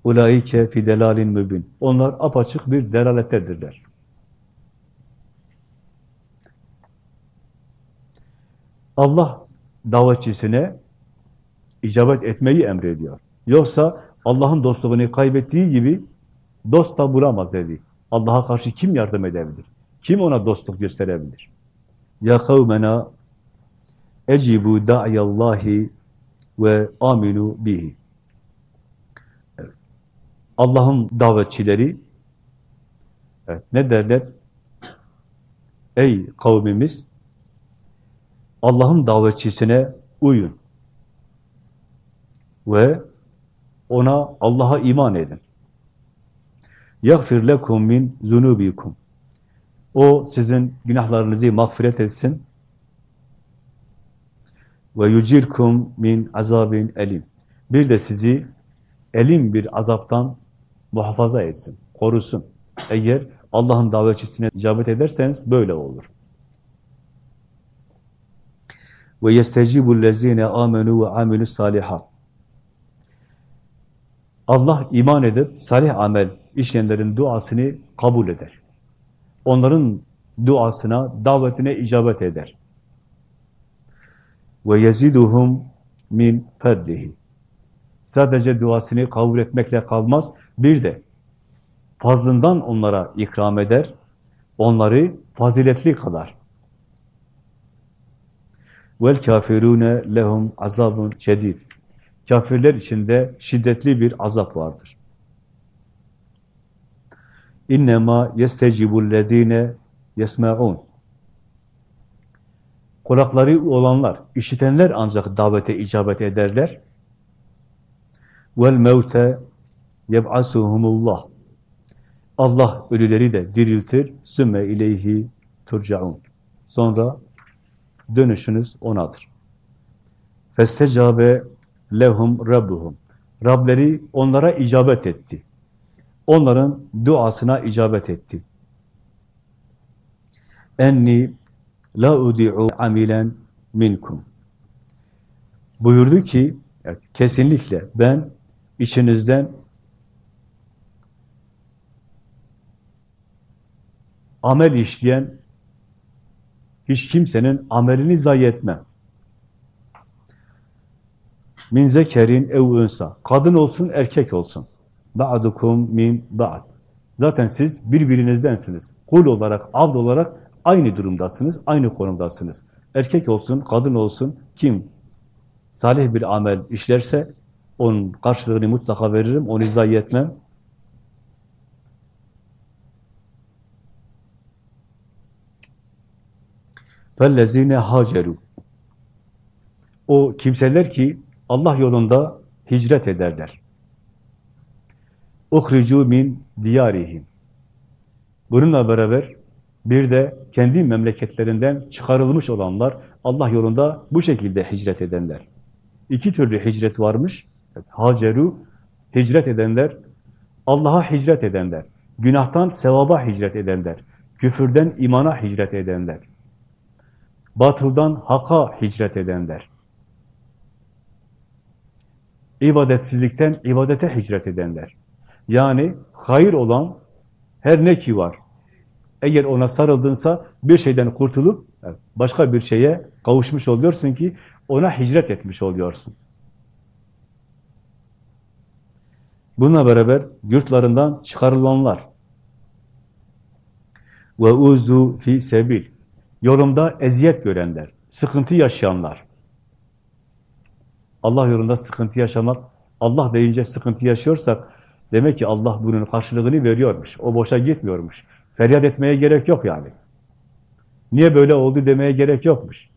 Ulaike fidelalin mübin. Onlar apaçık bir delalettedirler. Allah davetçisine icabet etmeyi emrediyor. Yoksa Allah'ın dostluğunu kaybettiği gibi dost da bulamaz dedi. Allah'a karşı kim yardım edebilir? Kim ona dostluk gösterebilir? Ya kavmena ecibu da'yallahi ve aminu bihi. Allah'ın davetçileri evet, ne derler? Ey kavmimiz Allah'ın davetçisine uyun. Ve ona Allah'a iman edin. يَغْفِرْ لَكُمْ مِنْ ذُنُوبِكُمْ O sizin günahlarınızı mağfiret etsin. ve yucirkum min azabin elim. Bir de sizi elim bir azaptan muhafaza etsin, korusun. Eğer Allah'ın davetçisine icabet ederseniz böyle olur. Ve yestecibul lezine amenu ve amilus salihat. Allah iman edip salih amel işleyenlerin duasını kabul eder. onların duasına, davetine icabet eder. Ve yeziduhum min fedlihi. Sadece duasını kabul etmekle kalmaz, bir de fazlından onlara ikram eder, onları faziletli kadar. Vel kafirune lehum azabun şedid. Kafirler içinde şiddetli bir azap vardır. İnnemâ yestecibullezîne yesma'un. Kulakları olanlar, işitenler ancak davete icabet ederler. Vel mevte yeb'asuhumullah. Allah ölüleri de diriltir. Sümme ileyhi turcaun. Sonra dönüşünüz O'nadır. Festecabe lehum rabbuhum. Rableri onlara icabet etti. Onların duasına icabet etti. Enni la udi'u amilen minkum. Buyurdu ki, kesinlikle ben içinizden amel işleyen hiç kimsenin amelini zayi etmem. Min zekerin ev unsa. Kadın olsun, erkek olsun. Ba'dukum min ba'd. Zaten siz birbirinizdensiniz. Kul olarak, abd olarak aynı durumdasınız, aynı konumdasınız. Erkek olsun, kadın olsun, kim salih bir amel işlerse onun karşılığını mutlaka veririm, onu zayi etmem. Vellezine haceru. O kimseler ki Allah yolunda hicret ederler. Uhricu min diyarihim. Bununla beraber bir de kendi memleketlerinden çıkarılmış olanlar, Allah yolunda bu şekilde hicret edenler. İki türlü hicret varmış. Haceru, hicret edenler, Allah'a hicret edenler, günahtan sevaba hicret edenler, küfürden imana hicret edenler batıldan haka hicret edenler, ibadetsizlikten ibadete hicret edenler. Yani hayır olan her ne ki var, eğer ona sarıldınsa bir şeyden kurtulup başka bir şeye kavuşmuş oluyorsun ki ona hicret etmiş oluyorsun. Bununla beraber yurtlarından çıkarılanlar ve uzu fi sebil Yolumda eziyet görenler, sıkıntı yaşayanlar. Allah yolunda sıkıntı yaşamak, Allah deyince sıkıntı yaşıyorsak, demek ki Allah bunun karşılığını veriyormuş. O boşa gitmiyormuş. Feryat etmeye gerek yok yani. Niye böyle oldu demeye gerek yokmuş.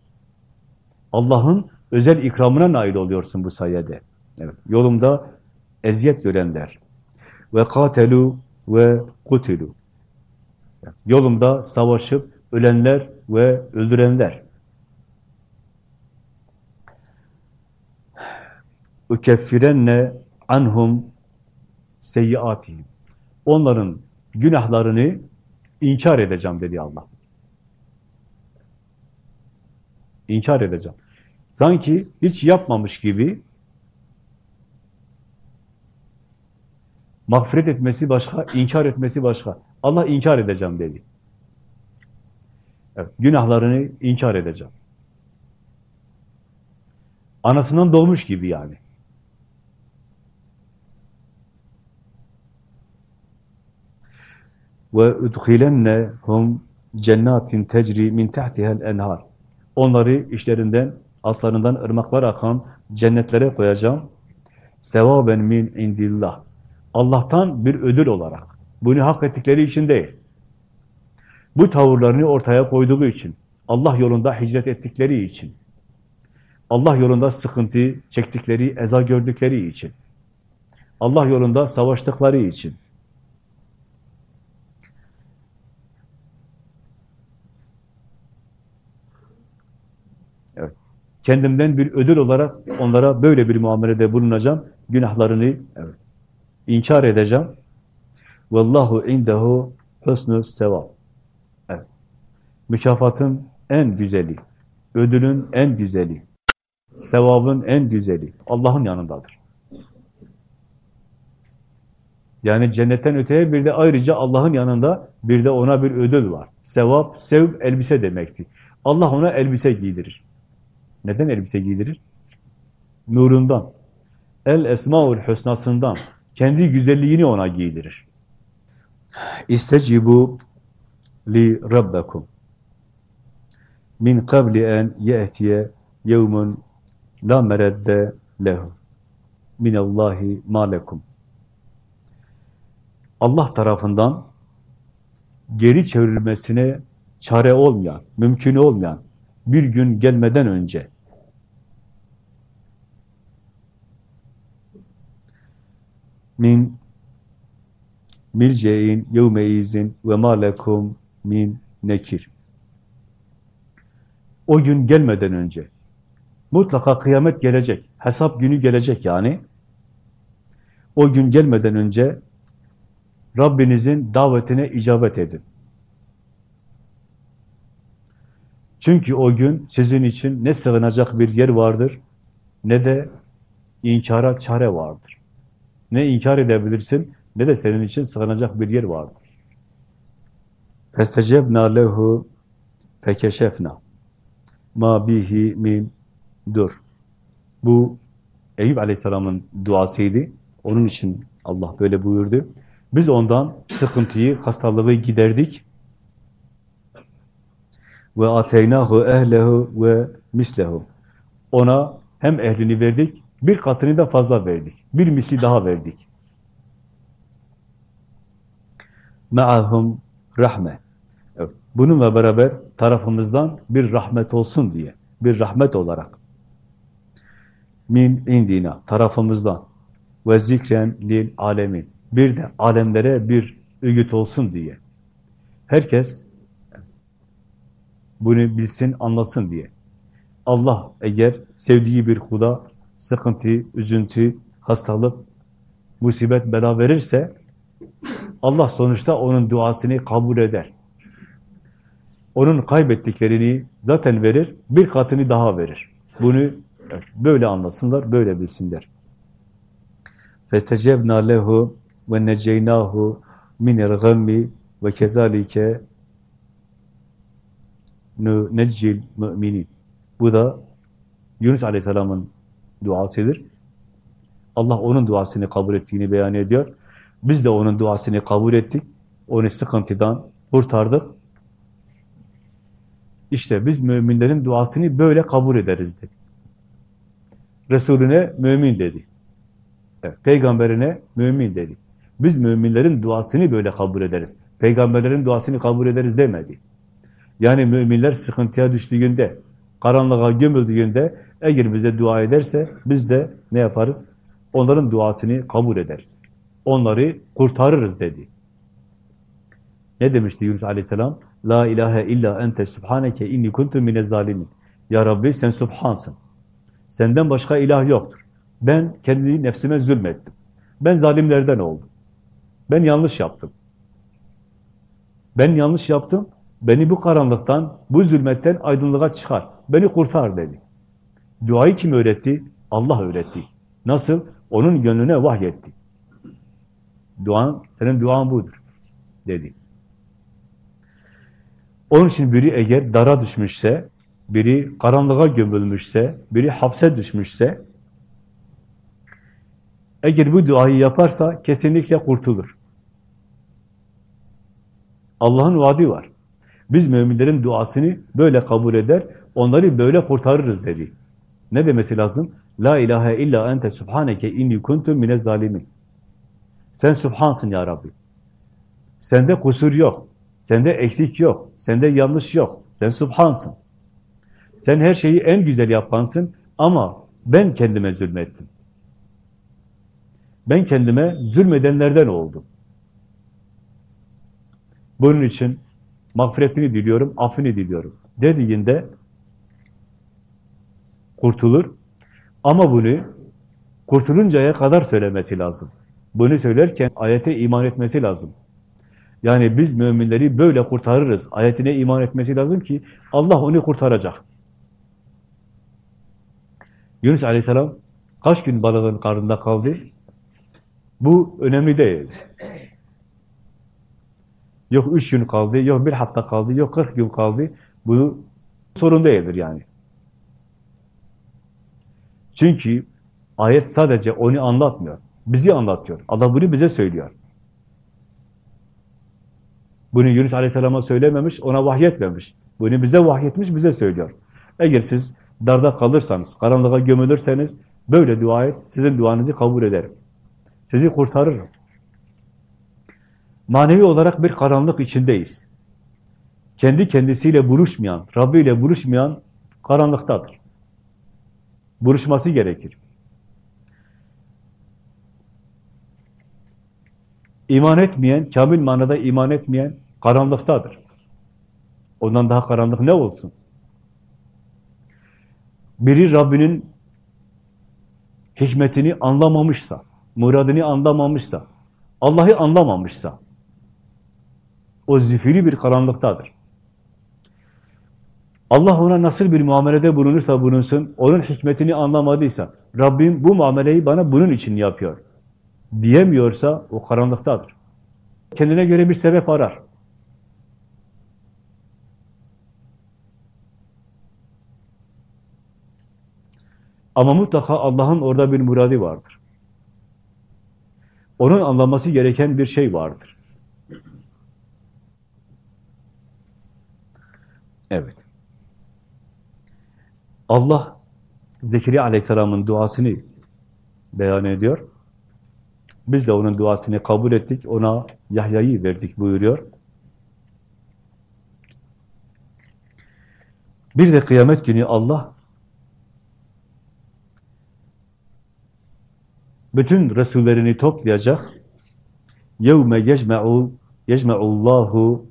Allah'ın özel ikramına nail oluyorsun bu sayede. Evet, yolumda eziyet görenler. Ve katelu ve kutilu. Yolumda savaşıp ölenler ve öldürenler. Ukeffirenne anhum seyyiatihim. Onların günahlarını inkar edeceğim dedi Allah. İnkar edeceğim. Sanki hiç yapmamış gibi mağfiret etmesi başka, inkar etmesi başka. Allah inkar edeceğim dedi. Evet, günahlarını inkar edeceğim. Anasından doğmuş gibi yani. Ve udkhilennehum cennetin tecri min tahtiha'l enhar. Onları işlerinden, altlarından ırmaklar akan cennetlere koyacağım. Sevaben min indillah. Allah'tan bir ödül olarak. Bunu hak ettikleri için değil. Bu tavırlarını ortaya koyduğu için, Allah yolunda hicret ettikleri için, Allah yolunda sıkıntı çektikleri, eza gördükleri için, Allah yolunda savaştıkları için, Evet. Kendimden bir ödül olarak onlara böyle bir muamelede bulunacağım. Günahlarını evet, inkar edeceğim. Vallahu indehu husnü sevap. Mükafatın en güzeli, ödülün en güzeli, sevabın en güzeli Allah'ın yanındadır. Yani cennetten öteye bir de ayrıca Allah'ın yanında bir de ona bir ödül var. Sevap, sevp, elbise demekti. Allah ona elbise giydirir. Neden elbise giydirir? Nurundan. El esmaul husnasından. Kendi güzelliğini ona giydirir. İstecibu li rabbekum min qabli en ye'tiye yevmun la meredde lehu minallahi ma lekum Allah tarafından geri çevrilmesine çare olmayan, mümkün olmayan bir gün gelmeden önce min milce'in yevmeizin ve malekum min nekir. O gün gelmeden önce. Mutlaka kıyamet gelecek. Hesap günü gelecek yani. O gün gelmeden önce Rabbinizin davetine icabet edin. Çünkü o gün sizin için ne sığınacak bir yer vardır ne de inkara çare vardır. Ne inkar edebilirsin ne de senin için sığınacak bir yer vardır. Festecebna lehu fekeşefna ma bihi min dur. Bu Eyüp Aleyhisselam'ın duasıydı. Onun için Allah böyle buyurdu. Biz ondan sıkıntıyı, hastalığı giderdik. Ve ateynahu ehlehu ve mislehu. Ona hem ehlini verdik, bir katını da fazla verdik. Bir misli daha verdik. Ma'ahum rahme. Evet. Bununla beraber tarafımızdan bir rahmet olsun diye, bir rahmet olarak. Min indina, tarafımızdan. Ve zikren lil alemin. Bir de alemlere bir öğüt olsun diye. Herkes bunu bilsin, anlasın diye. Allah eğer sevdiği bir kuda sıkıntı, üzüntü, hastalık, musibet bela verirse Allah sonuçta onun duasını kabul eder Onun kaybettiklerini zaten verir, bir katını daha verir. Bunu böyle anlasınlar, böyle bilsinler. فَاسْتَجَبْنَا لَهُ وَنَّجَيْنَاهُ مِنَ الْغَمِّ وَكَذَٰلِكَ نُنَجِّ الْمُؤْمِنِينَ Bu da Yunus Aleyhisselam'ın duasıdır. Allah onun duasını kabul ettiğini beyan ediyor. Biz de onun duasını kabul ettik. Onu sıkıntıdan kurtardık. İşte biz müminlerin duasını böyle kabul ederiz dedi. Resulüne mümin dedi. Peygamberine mümin dedi. Biz müminlerin duasını böyle kabul ederiz. Peygamberlerin duasını kabul ederiz demedi. Yani müminler sıkıntıya düştüğünde, karanlığa gömüldüğünde eğer bize dua ederse biz de ne yaparız? Onların duasını kabul ederiz. Onları kurtarırız dedi. Ne demişti Yunus Aleyhisselam? La ilahe illa ente subhaneke inni kuntum mine zalimin. Ya Rabbi sen subhansın. Senden başka ilah yoktur. Ben kendi nefsime zulmettim. Ben zalimlerden oldum. Ben yanlış yaptım. Ben yanlış yaptım. Beni bu karanlıktan, bu zulmetten aydınlığa çıkar. Beni kurtar dedi. Duayı kim öğretti? Allah öğretti. Nasıl? Onun gönlüne vahyetti. Duan, senin duan budur dedi. Onun için biri eğer dara düşmüşse, biri karanlığa gömülmüşse, biri hapse düşmüşse, eğer bu duayı yaparsa kesinlikle kurtulur. Allah'ın vaadi var. Biz müminlerin duasını böyle kabul eder, onları böyle kurtarırız dedi. Ne demesi lazım? La ilahe illa ente subhaneke inni kuntum mine zalimin. Sen subhansın ya Rabbi. Sende kusur yok. Sende eksik yok. Sende yanlış yok. Sen subhansın. Sen her şeyi en güzel yapansın ama ben kendime zulmettim. Ben kendime zulmedenlerden oldum. Bunun için mağfiretini diliyorum, affını diliyorum dediğinde kurtulur. Ama bunu kurtuluncaya kadar söylemesi lazım. Bunu söylerken ayete iman etmesi lazım. Yani biz müminleri böyle kurtarırız. Ayetine iman etmesi lazım ki Allah onu kurtaracak. Yunus Aleyhisselam kaç gün balığın karnında kaldı? Bu önemli değil. Yok üç gün kaldı, yok bir hafta kaldı, yok kırk gün kaldı. Bu sorun değildir yani. Çünkü ayet sadece onu anlatmıyor. Bizi anlatıyor. Allah bunu bize söylüyor. Bunu Yunus Aleyhisselam'a söylememiş, ona vahyetmemiş. Bunu bize vahyetmiş, bize söylüyor. Eğer siz darda kalırsanız, karanlığa gömülürseniz, böyle dua et, sizin duanızı kabul ederim. Sizi kurtarırım. Manevi olarak bir karanlık içindeyiz. Kendi kendisiyle buluşmayan, Rabbi ile buluşmayan karanlıktadır. Buluşması gerekir. İman etmeyen, kamil manada iman etmeyen karanlıktadır. Ondan daha karanlık ne olsun? Biri Rabbinin hikmetini anlamamışsa, muradını anlamamışsa, Allah'ı anlamamışsa, o zifiri bir karanlıktadır. Allah ona nasıl bir muamelede bulunursa bulunsun, onun hikmetini anlamadıysa, Rabbim bu muameleyi bana bunun için yapıyor diyemiyorsa o karanlıktadır. Kendine göre bir sebep arar. Ama mutlaka Allah'ın orada bir muradi vardır. Onun anlaması gereken bir şey vardır. Evet. Allah Zekeriya Aleyhisselam'ın duasını beyan ediyor. Biz de onun duasını kabul ettik, ona Yahya'yı verdik buyuruyor. Bir de kıyamet günü Allah bütün Resullerini toplayacak. يَوْمَ يَجْمَعُ يَجْمَعُ اللّٰهُ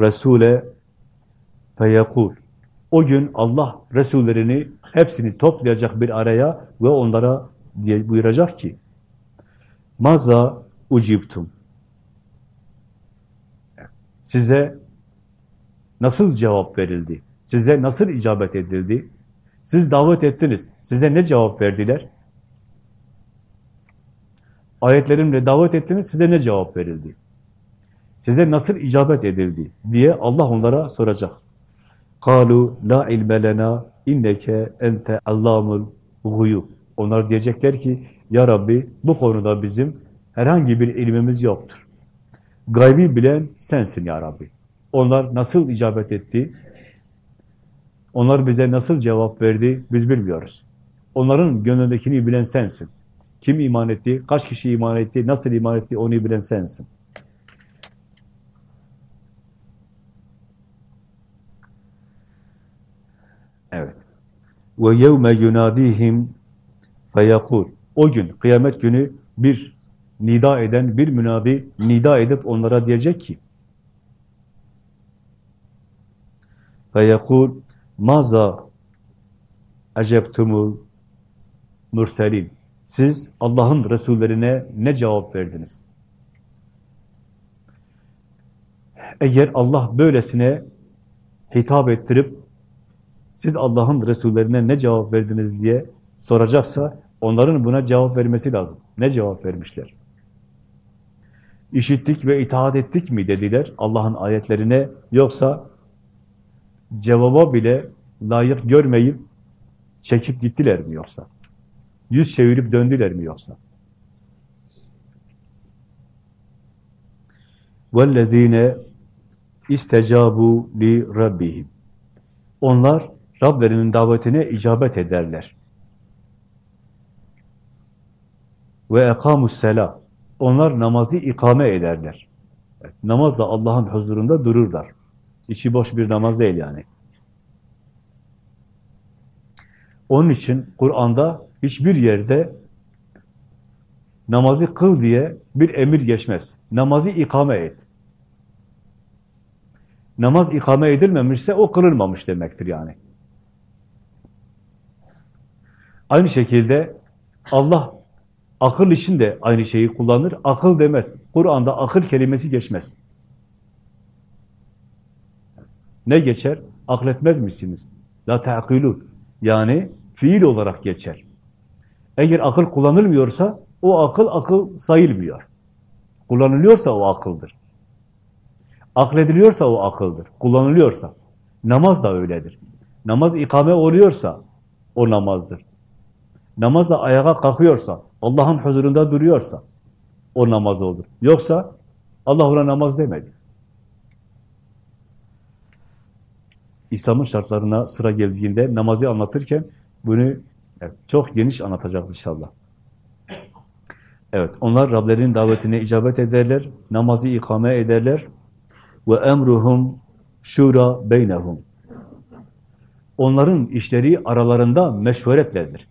Resul'e feyekul. O gün Allah Resullerini hepsini toplayacak bir araya ve onlara diye buyuracak ki Maza ucibtum. Size nasıl cevap verildi? Size nasıl icabet edildi? Siz davet ettiniz. Size ne cevap verdiler? Ayetlerimle davet ettiniz. Size ne cevap verildi? Size nasıl icabet edildi? diye Allah onlara soracak. Kalu la ilme lena inneke ente allamul guyub. Onlar diyecekler ki, Ya Rabbi bu konuda bizim herhangi bir ilmimiz yoktur. Gaybi bilen sensin Ya Rabbi. Onlar nasıl icabet etti? Onlar bize nasıl cevap verdi? Biz bilmiyoruz. Onların gönlündekini bilen sensin. Kim iman etti? Kaç kişi iman etti? Nasıl iman etti? Onu bilen sensin. Evet. Ve yevme yunadihim feyekul. O gün, kıyamet günü bir nida eden, bir münadi nida edip onlara diyecek ki feyekul maza ecebtumul mürselin. Siz Allah'ın Resullerine ne cevap verdiniz? Eğer Allah böylesine hitap ettirip siz Allah'ın Resullerine ne cevap verdiniz diye soracaksa onların buna cevap vermesi lazım. Ne cevap vermişler? İşittik ve itaat ettik mi dediler Allah'ın ayetlerine yoksa cevaba bile layık görmeyip çekip gittiler mi yoksa? Yüz çevirip döndüler mi yoksa? وَالَّذ۪ينَ istecabu li rabbihim. Onlar Rablerinin davetine icabet ederler. Ve ekamus sela. Onlar namazı ikame ederler. Evet, namazla Allah'ın huzurunda dururlar. İçi boş bir namaz değil yani. Onun için Kur'an'da hiçbir yerde namazı kıl diye bir emir geçmez. Namazı ikame et. Namaz ikame edilmemişse o kılınmamış demektir yani. Aynı şekilde Allah akıl için de aynı şeyi kullanır. Akıl demez. Kur'an'da akıl kelimesi geçmez. Ne geçer? Akletmez misiniz? La ta'kilun. Yani fiil olarak geçer. Eğer akıl kullanılmıyorsa O akıl akıl sayılmıyor. Kullanılıyorsa o akıldır. Aklediliyorsa o akıldır. Kullanılıyorsa. Namaz da öyledir. Namaz ikame oluyorsa o namazdır. Namazla ayağa kalkıyorsa, Allah'ın huzurunda duruyorsa o namaz olur. Yoksa Allah ona namaz demedi. İslam'ın şartlarına sıra geldiğinde namazı anlatırken bunu çok geniş anlatacak inşallah. Evet, onlar Rablerinin davetine icabet ederler, namazı ikame ederler. Ve emruhum şura beynehum. Onların işleri aralarında meşveretledir.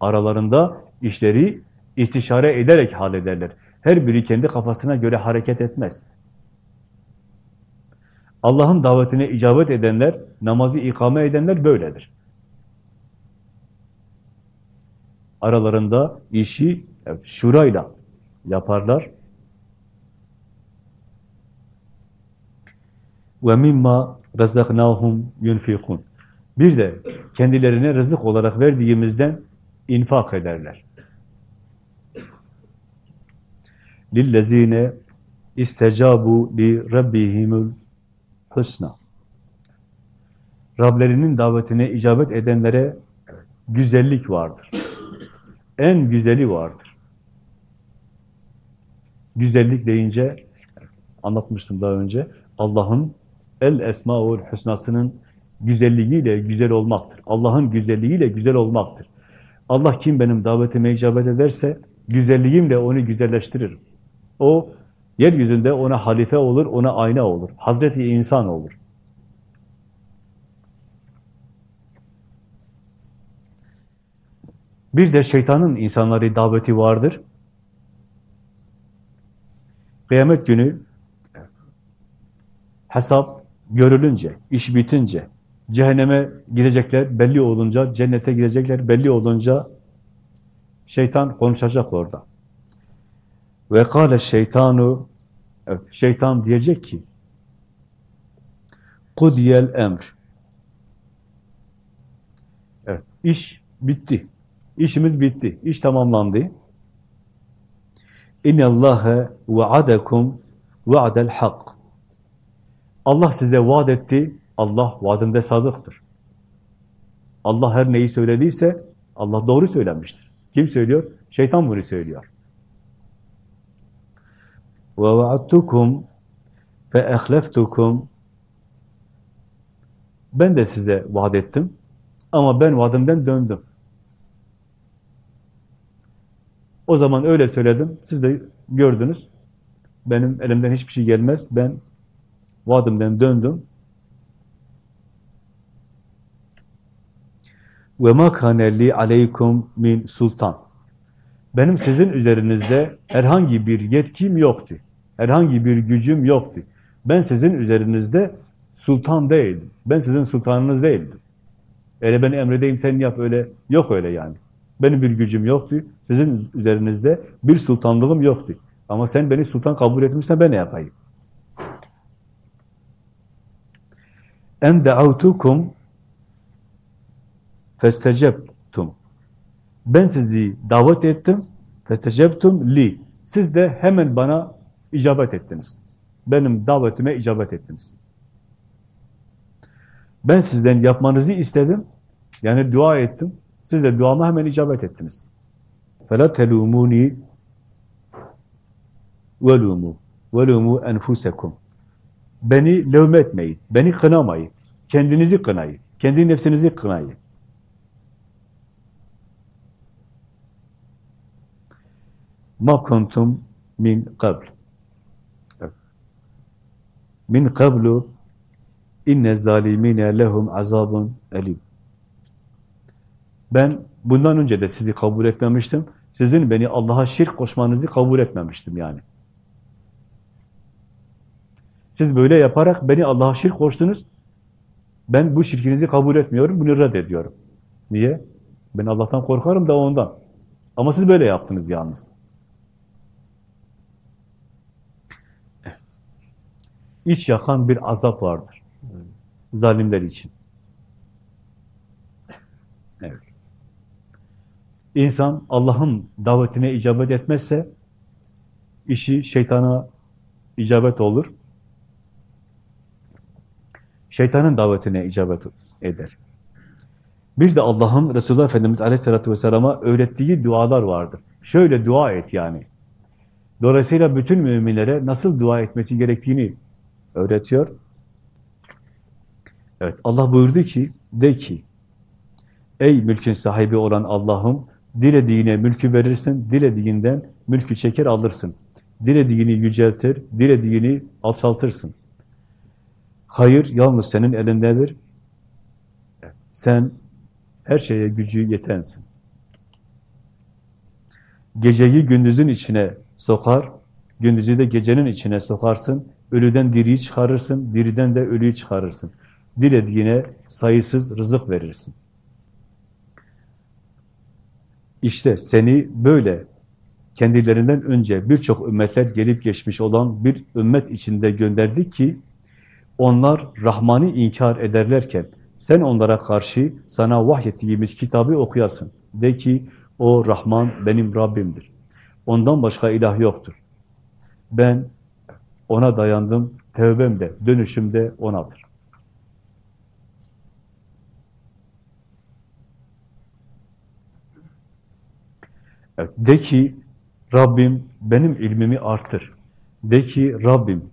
Aralarında işleri istişare ederek hallederler. Her biri kendi kafasına göre hareket etmez. Allah'ın davetine icabet edenler, namazı ikame edenler böyledir. Aralarında işi evet, şurayla yaparlar. Ve mimma razaknahum yunfikun. Bir de kendilerine rızık olarak verdiğimizden infak ederler. Lillezine istecabu li rabbihimul husna. Rablerinin davetine icabet edenlere güzellik vardır. En güzeli vardır. Güzellik deyince anlatmıştım daha önce. Allah'ın el esmaul husnasının güzelliğiyle güzel olmaktır. Allah'ın güzelliğiyle güzel olmaktır. Allah kim benim davetime icabet ederse güzelliğimle onu güzelleştiririm. O yeryüzünde ona halife olur, ona ayna olur. Hazreti insan olur. Bir de şeytanın insanları daveti vardır. Kıyamet günü hesap görülünce, iş bitince, cehenneme gidecekler belli olunca, cennete gidecekler belli olunca şeytan konuşacak orada. Ve kâle şeytanu evet, şeytan diyecek ki kudiyel emr evet, iş bitti. İşimiz bitti. İş tamamlandı. İnne Allahe vaadakum vaadel hak. Allah size vaat etti. Allah vaadinde sadıktır. Allah her neyi söylediyse Allah doğru söylemiştir. Kim söylüyor? Şeytan bunu söylüyor. Ve ehleftukum Ben de size vaat ettim ama ben vaadimden döndüm. O zaman öyle söyledim. Siz de gördünüz. Benim elimden hiçbir şey gelmez. Ben vaadimden döndüm. Ve ma kanelli aleykum min sultan. Benim sizin üzerinizde herhangi bir yetkim yoktu. Herhangi bir gücüm yoktu. Ben sizin üzerinizde sultan değildim. Ben sizin sultanınız değildim. Öyle ben emredeyim sen yap öyle. Yok öyle yani. Benim bir gücüm yoktu. Sizin üzerinizde bir sultanlığım yoktu. Ama sen beni sultan kabul etmişsen ben ne yapayım? En de'avtukum festecebtum. Ben sizi davet ettim. Festecebtum li. Siz de hemen bana icabet ettiniz. Benim davetime icabet ettiniz. Ben sizden yapmanızı istedim. Yani dua ettim. Siz de duama hemen icabet ettiniz. فَلَا تَلُومُونِي وَلُومُوا وَلُومُوا enfusekum. Beni levmetmeyin, beni kınamayın. Kendinizi kınayın, kendi nefsinizi kınayın. Ma kuntum min qabl. Min qablu inne zalimine lehum azabun elim. Ben bundan önce de sizi kabul etmemiştim. Sizin beni Allah'a şirk koşmanızı kabul etmemiştim yani. Siz böyle yaparak beni Allah'a şirk koştunuz. Ben bu şirkinizi kabul etmiyorum, bunu reddediyorum. Niye? Ben Allah'tan korkarım da ondan. Ama siz böyle yaptınız yalnız. İç yakan bir azap vardır. Zalimler için. Evet. İnsan Allah'ın davetine icabet etmezse işi şeytana icabet olur. Şeytanın davetine icabet eder. Bir de Allah'ın Resulullah Efendimiz Aleyhisselatü Vesselam'a öğrettiği dualar vardır. Şöyle dua et yani. Dolayısıyla bütün müminlere nasıl dua etmesi gerektiğini öğretiyor. Evet, Allah buyurdu ki, de ki, ey mülkün sahibi olan Allah'ım, dilediğine mülkü verirsin, dilediğinden mülkü çeker alırsın. Dilediğini yüceltir, dilediğini alçaltırsın. Hayır yalnız senin elindedir. Sen her şeye gücü yetensin. Geceyi gündüzün içine sokar, gündüzü de gecenin içine sokarsın. Ölüden diriyi çıkarırsın, diriden de ölüyü çıkarırsın. Dilediğine sayısız rızık verirsin. İşte seni böyle kendilerinden önce birçok ümmetler gelip geçmiş olan bir ümmet içinde gönderdik ki onlar Rahman'ı inkar ederlerken sen onlara karşı sana vahyettiğimiz kitabı okuyasın. De ki o Rahman benim Rabbimdir. Ondan başka ilah yoktur. Ben ona dayandım, tevbem de, dönüşüm de onadır. Evet, de ki Rabbim benim ilmimi artır. De ki Rabbim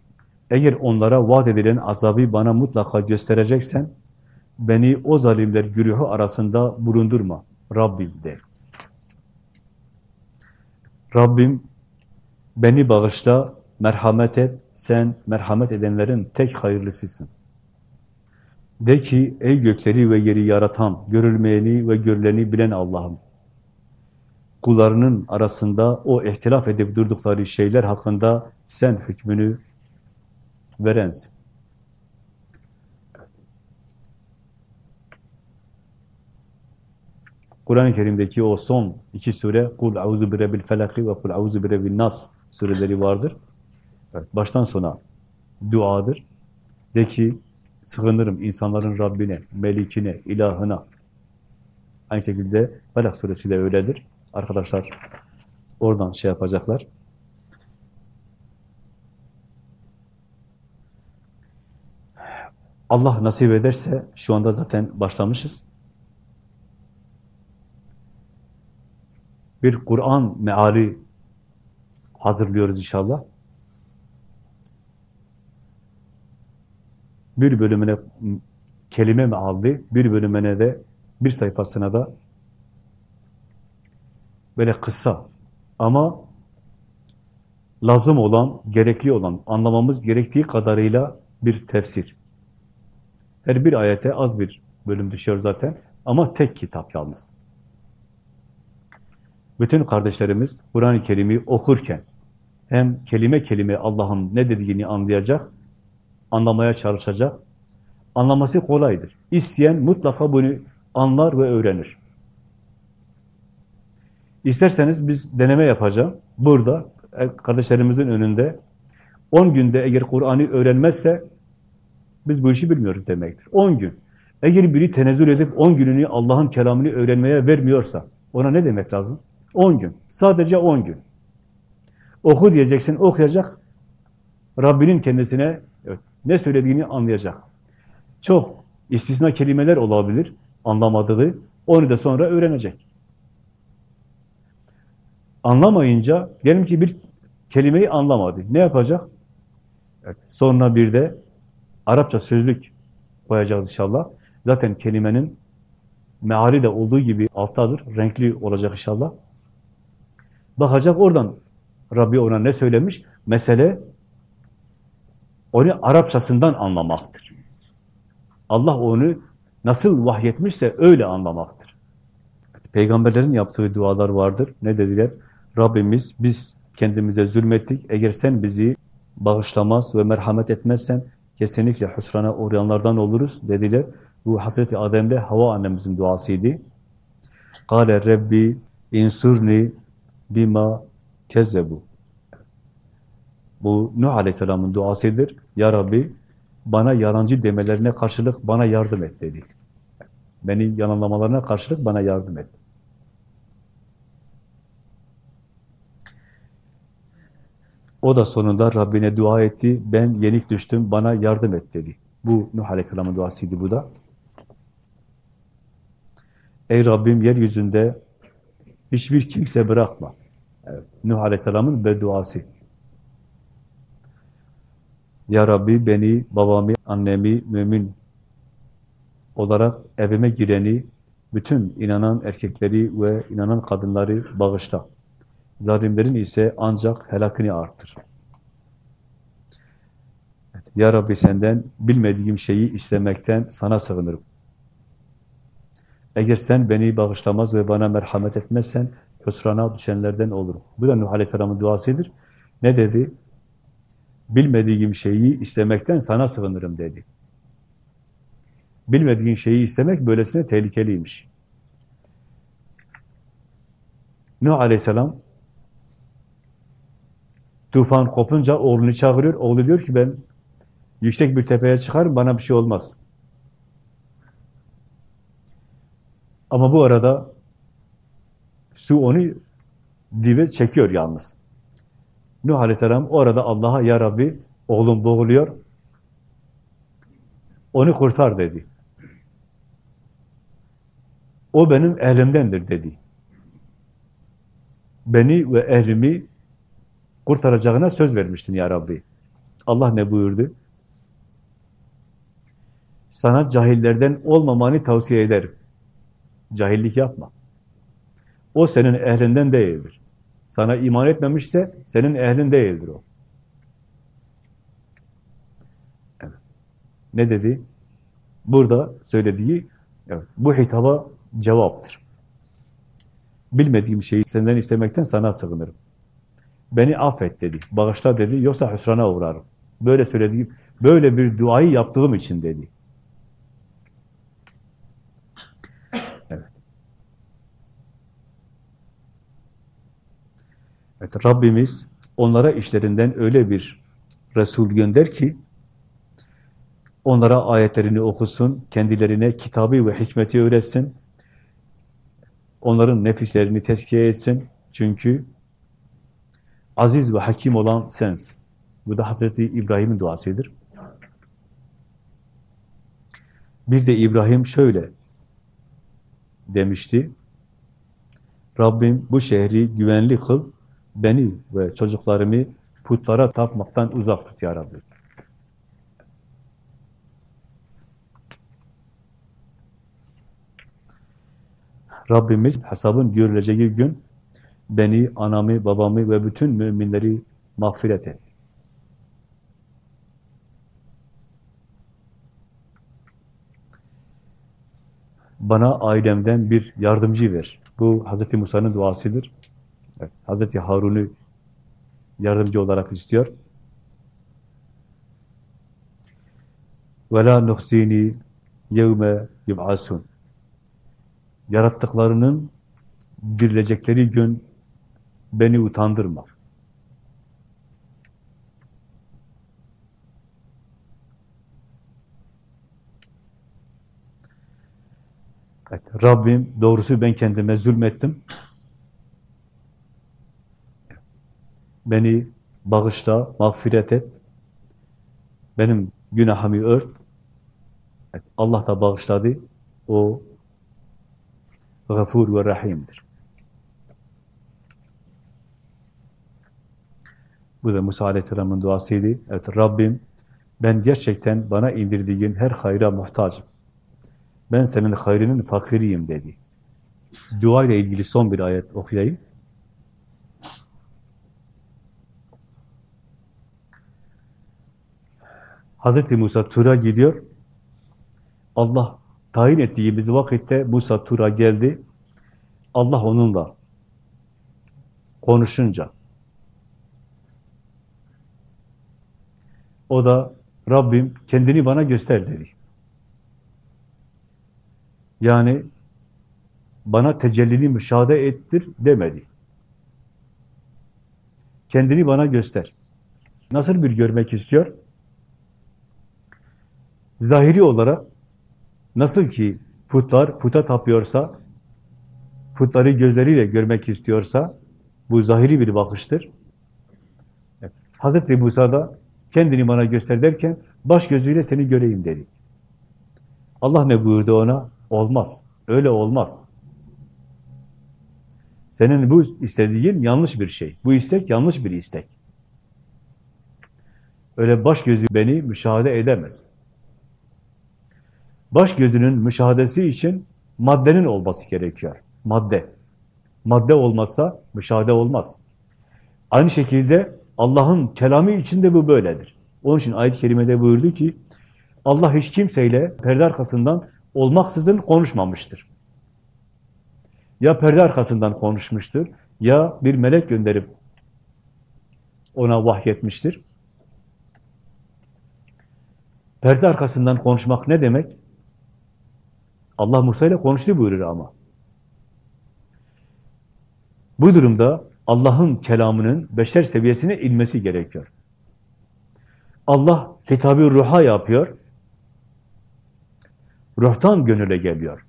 eğer onlara vaat edilen azabı bana mutlaka göstereceksen beni o zalimler güruhu arasında bulundurma Rabbim de. Rabbim beni bağışla, merhamet et, sen merhamet edenlerin tek hayırlısısın. De ki ey gökleri ve yeri yaratan, görülmeyeni ve görüleni bilen Allah'ım kullarının arasında o ihtilaf edip durdukları şeyler hakkında sen hükmünü verensin. Kur'an-ı Kerim'deki o son iki sure Kul auzu bi rabbil felaki ve Kul auzu bi rabbin nas sureleri vardır. Evet, baştan sona duadır. De ki sığınırım insanların Rabbine, Melikine, ilahına. Aynı şekilde Felak suresi de öyledir. Arkadaşlar oradan şey yapacaklar. Allah nasip ederse şu anda zaten başlamışız. Bir Kur'an meali hazırlıyoruz inşallah. Bir bölümüne kelime mealli, bir bölümüne de bir sayfasına da böyle kısa ama lazım olan, gerekli olan, anlamamız gerektiği kadarıyla bir tefsir. Her bir ayete az bir bölüm düşüyor zaten ama tek kitap yalnız. Bütün kardeşlerimiz Kur'an-ı Kerim'i okurken hem kelime kelime Allah'ın ne dediğini anlayacak, anlamaya çalışacak. Anlaması kolaydır. İsteyen mutlaka bunu anlar ve öğrenir. İsterseniz biz deneme yapacağım. Burada e, kardeşlerimizin önünde 10 günde eğer Kur'an'ı öğrenmezse biz bu işi bilmiyoruz demektir. 10 gün. Eğer biri tenezzül edip 10 gününü Allah'ın kelamını öğrenmeye vermiyorsa ona ne demek lazım? 10 gün. Sadece 10 gün. Oku diyeceksin, okuyacak. Rabbinin kendisine ne söylediğini anlayacak. Çok istisna kelimeler olabilir, anlamadığı. Onu da sonra öğrenecek. Anlamayınca, diyelim ki bir kelimeyi anlamadı. Ne yapacak? Evet, sonra bir de Arapça sözlük koyacağız inşallah. Zaten kelimenin meali de olduğu gibi alttadır, renkli olacak inşallah. Bakacak oradan Rabbi ona ne söylemiş? Mesele onu Arapçasından anlamaktır. Allah onu nasıl vahyetmişse öyle anlamaktır. Peygamberlerin yaptığı dualar vardır. Ne dediler? Rabbimiz biz kendimize zulmettik. Eğer sen bizi bağışlamaz ve merhamet etmezsen kesinlikle hüsrana uğrayanlardan oluruz dediler. Bu Hazreti Adem'le Hava annemizin duasıydı. Kale Rabbi insurni bima kezzebu. Bu Nuh Aleyhisselam'ın duasıdır. Ya Rabbi bana yalancı demelerine karşılık bana yardım et dedi. Beni yalanlamalarına karşılık bana yardım et. O da sonunda Rabbine dua etti. Ben yenik düştüm, bana yardım et dedi. Bu Nuh Aleyhisselam'ın duasıydı bu da. Ey Rabbim yeryüzünde hiçbir kimse bırakma. Evet, Nuh Aleyhisselam'ın bedduası. Ya Rabbi beni, babamı, annemi mümin olarak evime gireni, bütün inanan erkekleri ve inanan kadınları bağışla. Zalimlerin ise ancak helakını artır. Evet, ya Rabbi senden bilmediğim şeyi istemekten sana sığınırım. Eğer sen beni bağışlamaz ve bana merhamet etmezsen hüsrana düşenlerden olurum. Bu da Nuh Aleyhisselam'ın duasıdır. Ne dedi? Bilmediğim şeyi istemekten sana sığınırım dedi. Bilmediğin şeyi istemek böylesine tehlikeliymiş. Nuh Aleyhisselam tufan kopunca oğlunu çağırıyor. Oğlu diyor ki ben yüksek bir tepeye çıkarım bana bir şey olmaz. Ama bu arada su onu dibe çekiyor yalnız. Nuh Aleyhisselam orada Allah'a ya Rabbi oğlum boğuluyor. Onu kurtar dedi. O benim ehlimdendir dedi. Beni ve ehlimi kurtaracağına söz vermiştin ya Rabbi. Allah ne buyurdu? Sana cahillerden olmamanı tavsiye ederim. Cahillik yapma. O senin ehlinden değildir. Sana iman etmemişse senin ehlin değildir o. Evet. Ne dedi? Burada söylediği evet, bu hitaba cevaptır. Bilmediğim şeyi senden istemekten sana sığınırım. Beni affet dedi, bağışla dedi, yoksa hüsrana uğrarım. Böyle söylediğim, böyle bir duayı yaptığım için dedi. Evet, Rabbimiz onlara işlerinden öyle bir Resul gönder ki, onlara ayetlerini okusun, kendilerine kitabı ve hikmeti öğretsin, onların nefislerini tezkiye etsin. Çünkü aziz ve hakim olan sensin. Bu da Hazreti İbrahim'in duasıdır. Bir de İbrahim şöyle demişti. Rabbim bu şehri güvenli kıl, beni ve çocuklarımı putlara tapmaktan uzak tut ya Rabbi. Rabbimiz hesabın görüleceği gün beni, anamı, babamı ve bütün müminleri mağfiret et. Bana ailemden bir yardımcı ver. Bu Hz. Musa'nın duasıdır. Evet, Hz. Harun'u yardımcı olarak istiyor. وَلَا نُخْزِينِ يَوْمَ يُبْعَسُونَ Yarattıklarının dirilecekleri gün beni utandırma. Evet, Rabbim doğrusu ben kendime zulmettim. Beni bağışla, mağfiret et. Benim günahımı ört. Evet, Allah da bağışladı. O gafur ve rahimdir. Bu da Musa Aleyhisselam'ın duasıydı. Evet Rabbim ben gerçekten bana indirdiğin her hayra muhtacım. Ben senin hayrının fakiriyim dedi. Dua ile ilgili son bir ayet okuyayım. Hazreti Musa Tur'a gidiyor. Allah tayin ettiğimiz vakitte Musa Tur'a geldi. Allah onunla konuşunca o da Rabbim kendini bana göster dedi. Yani bana tecellini müşahede ettir demedi. Kendini bana göster. Nasıl bir görmek istiyor? Zahiri olarak nasıl ki putlar puta tapıyorsa, putları gözleriyle görmek istiyorsa, bu zahiri bir bakıştır. Hazreti Musa da kendini bana göster derken baş gözüyle seni göreyim dedi. Allah ne buyurdu ona? Olmaz. Öyle olmaz. Senin bu istediğin yanlış bir şey. Bu istek yanlış bir istek. Öyle baş gözü beni müşahede edemez. Baş gözünün müşahadesi için maddenin olması gerekiyor. Madde. Madde olmazsa müşahede olmaz. Aynı şekilde Allah'ın kelamı için de bu böyledir. Onun için ayet-i kerimede buyurdu ki Allah hiç kimseyle perde arkasından olmaksızın konuşmamıştır. Ya perde arkasından konuşmuştur ya bir melek gönderip ona vahyetmiştir. Perde arkasından konuşmak ne demek? Allah Musa ile konuştu buyurur ama. Bu durumda Allah'ın kelamının beşer seviyesine inmesi gerekiyor. Allah hitabı ruha yapıyor. Ruhtan gönüle geliyor.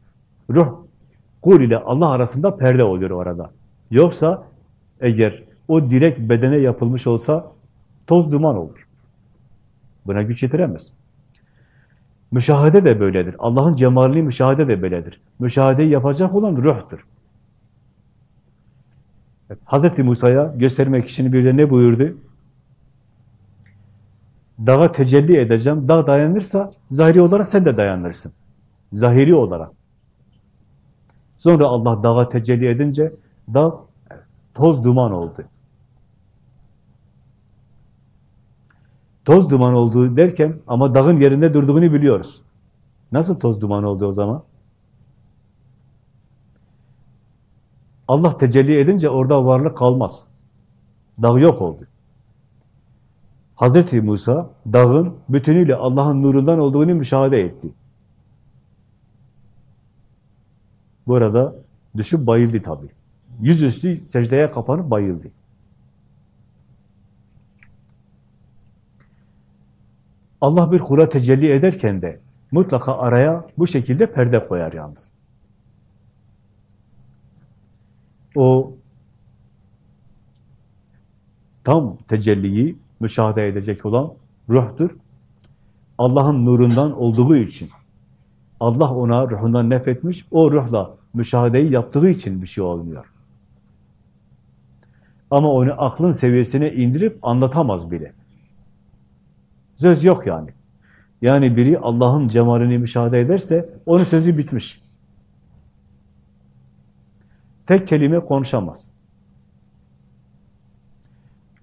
Ruh, kul ile Allah arasında perde oluyor orada. Yoksa eğer o direkt bedene yapılmış olsa toz duman olur. Buna güç yetiremez. Müşahede de böyledir. Allah'ın cemalini müşahede de böyledir. Müşahedeyi yapacak olan ruhtur. Hazreti Musa'ya göstermek için bir de ne buyurdu? Dağa tecelli edeceğim. Dağ dayanırsa zahiri olarak sen de dayanırsın. Zahiri olarak. Sonra Allah dağa tecelli edince dağ toz duman oldu. Toz duman oldu derken ama dağın yerinde durduğunu biliyoruz. Nasıl toz duman oldu o zaman? Allah tecelli edince orada varlık kalmaz. Dağ yok oldu. Hazreti Musa dağın bütünüyle Allah'ın nurundan olduğunu müşahede etti. Bu arada düşüp bayıldı tabi. Yüzüstü secdeye kapanıp bayıldı. Allah bir kula tecelli ederken de mutlaka araya bu şekilde perde koyar yalnız. O tam tecelliyi müşahede edecek olan ruhtur. Allah'ın nurundan olduğu için, Allah ona ruhundan nefretmiş, o ruhla müşahedeyi yaptığı için bir şey olmuyor. Ama onu aklın seviyesine indirip anlatamaz bile. Söz yok yani. Yani biri Allah'ın cemalini müşahede ederse onun sözü bitmiş. Tek kelime konuşamaz.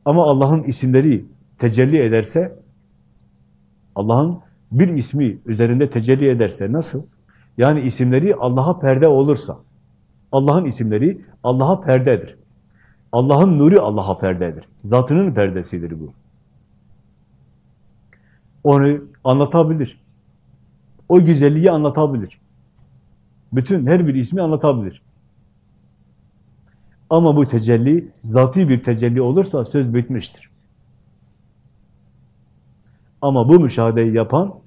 Ama Allah'ın isimleri tecelli ederse, Allah'ın bir ismi üzerinde tecelli ederse nasıl? Yani isimleri Allah'a perde olursa, Allah'ın isimleri Allah'a perdedir. Allah'ın nuru Allah'a perdedir. Zatının perdesidir bu. Onu anlatabilir. O güzelliği anlatabilir. Bütün her bir ismi anlatabilir. Ama bu tecelli, zati bir tecelli olursa söz bitmiştir. Ama bu müşahedeyi yapan,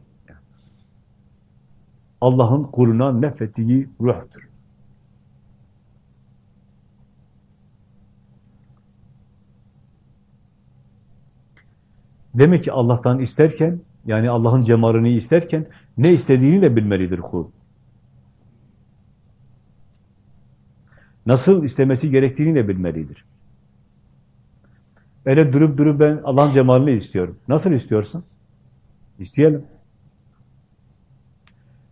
Allah'ın kuluna nefrettiği ruhtur. Demek ki Allah'tan isterken, yani Allah'ın cemalini isterken, ne istediğini de bilmelidir kul. Nasıl istemesi gerektiğini de bilmelidir. Öyle durup durup ben Allah'ın cemalini istiyorum. Nasıl istiyorsun? İsteyelim.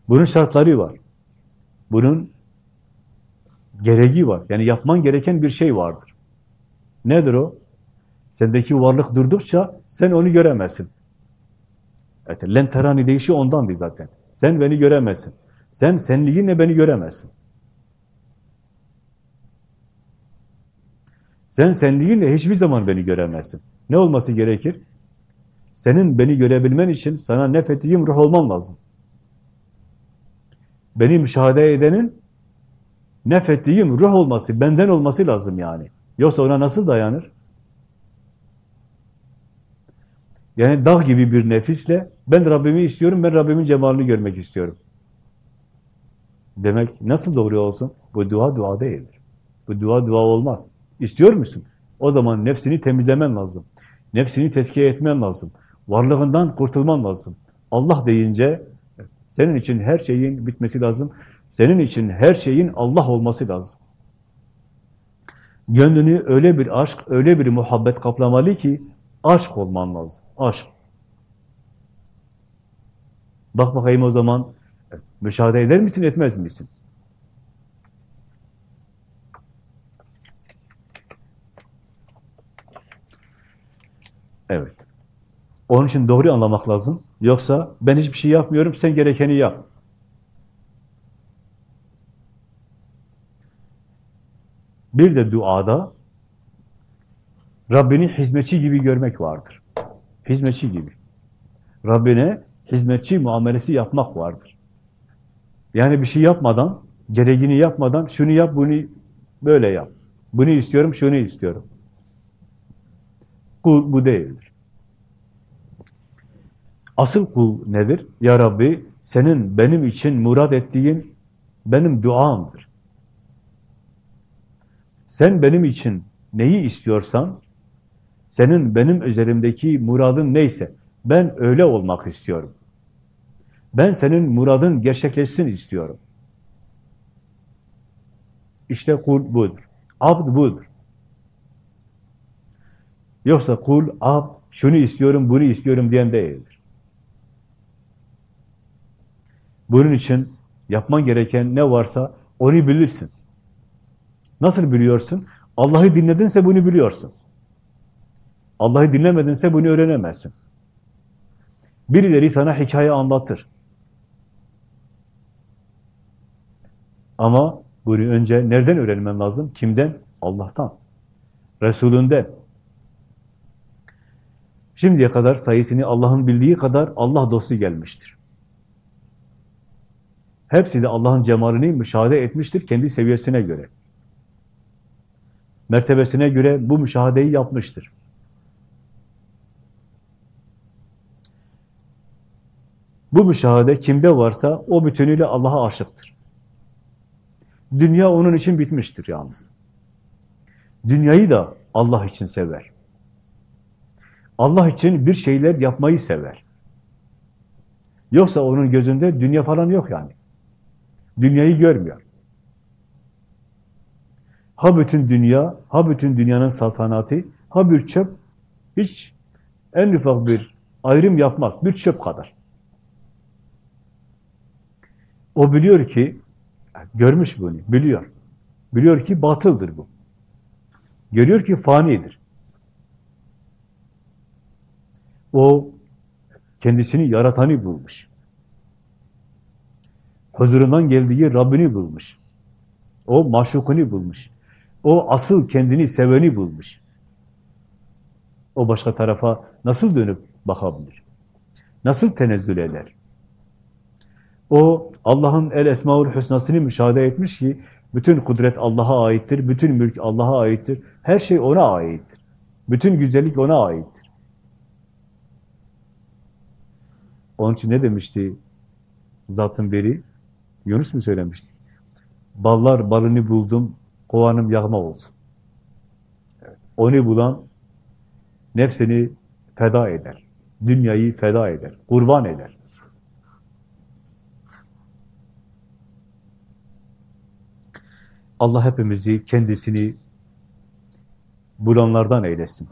Bunun şartları var. Bunun gereği var. Yani yapman gereken bir şey vardır. Nedir o? Sendeki varlık durdukça sen onu göremezsin. Evet, lenterani deyişi ondandı zaten. Sen beni göremezsin. Sen senliğinle beni göremezsin. Sen senliğinle hiçbir zaman beni göremezsin. Ne olması gerekir? Senin beni görebilmen için sana nefettiğim ruh olman lazım. Beni müşahede edenin nefettiğim ruh olması, benden olması lazım yani. Yoksa ona nasıl dayanır? Yani dağ gibi bir nefisle ben Rabbimi istiyorum, ben Rabbimin cemalini görmek istiyorum. Demek nasıl doğru olsun? Bu dua dua değildir. Bu dua dua olmaz. İstiyor musun? O zaman nefsini temizlemen lazım. Nefsini tezkiye etmen lazım. Varlığından kurtulman lazım. Allah deyince senin için her şeyin bitmesi lazım. Senin için her şeyin Allah olması lazım. Gönlünü öyle bir aşk, öyle bir muhabbet kaplamalı ki aşk olman lazım. Aşk. Bak bakayım o zaman müşahede eder misin, etmez misin? Evet. Onun için doğru anlamak lazım. Yoksa ben hiçbir şey yapmıyorum, sen gerekeni yap. Bir de duada Rabbini hizmetçi gibi görmek vardır. Hizmetçi gibi. Rabbine hizmetçi muamelesi yapmak vardır. Yani bir şey yapmadan, gereğini yapmadan şunu yap, bunu böyle yap. Bunu istiyorum, şunu istiyorum. Kul bu değildir. Asıl kul nedir? Ya Rabbi senin benim için murad ettiğin benim duamdır. Sen benim için neyi istiyorsan, senin benim üzerimdeki muradın neyse, ben öyle olmak istiyorum. Ben senin muradın gerçekleşsin istiyorum. İşte kul budur. Abd budur. Yoksa kul, abd, şunu istiyorum, bunu istiyorum diyen değildir. Bunun için yapman gereken ne varsa onu bilirsin. Nasıl biliyorsun? Allah'ı dinledinse bunu biliyorsun. Allah'ı dinlemedinse bunu öğrenemezsin. Birileri sana hikaye anlatır. Ama bunu önce nereden öğrenmen lazım? Kimden? Allah'tan. Resulünden. Şimdiye kadar sayısını Allah'ın bildiği kadar Allah dostu gelmiştir. Hepsi de Allah'ın cemalini müşahede etmiştir kendi seviyesine göre. Mertebesine göre bu müşahedeyi yapmıştır. Bu müşahede kimde varsa o bütünüyle Allah'a aşıktır. Dünya onun için bitmiştir yalnız. Dünyayı da Allah için sever. Allah için bir şeyler yapmayı sever. Yoksa onun gözünde dünya falan yok yani. Dünyayı görmüyor. Ha bütün dünya, ha bütün dünyanın saltanatı, ha bir çöp, hiç en ufak bir ayrım yapmaz. Bir çöp kadar. O biliyor ki, görmüş bunu, biliyor. Biliyor ki batıldır bu. Görüyor ki fanidir. O kendisini yaratanı bulmuş. Huzurundan geldiği Rabbini bulmuş. O maşukunu bulmuş. O asıl kendini seveni bulmuş. O başka tarafa nasıl dönüp bakabilir? Nasıl tenezzül eder? O Allah'ın el esmaül hüsnasını müşahede etmiş ki bütün kudret Allah'a aittir, bütün mülk Allah'a aittir, her şey ona aittir. Bütün güzellik ona aittir. Onun için ne demişti zatın biri? Yunus mu söylemişti? Ballar balını buldum, kovanım yağma olsun. Onu bulan nefsini feda eder. Dünyayı feda eder, kurban eder. Allah hepimizi kendisini bulanlardan eylesin.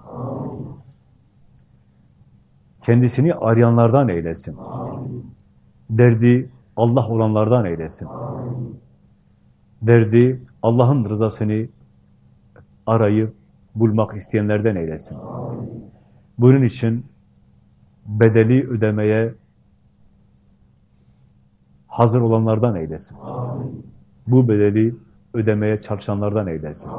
Kendisini arayanlardan eylesin. Derdi Allah olanlardan eylesin. Derdi Allah'ın rızasını arayıp bulmak isteyenlerden eylesin. Bunun için bedeli ödemeye hazır olanlardan eylesin. Bu bedeli ödemeye çalışanlardan eylesin.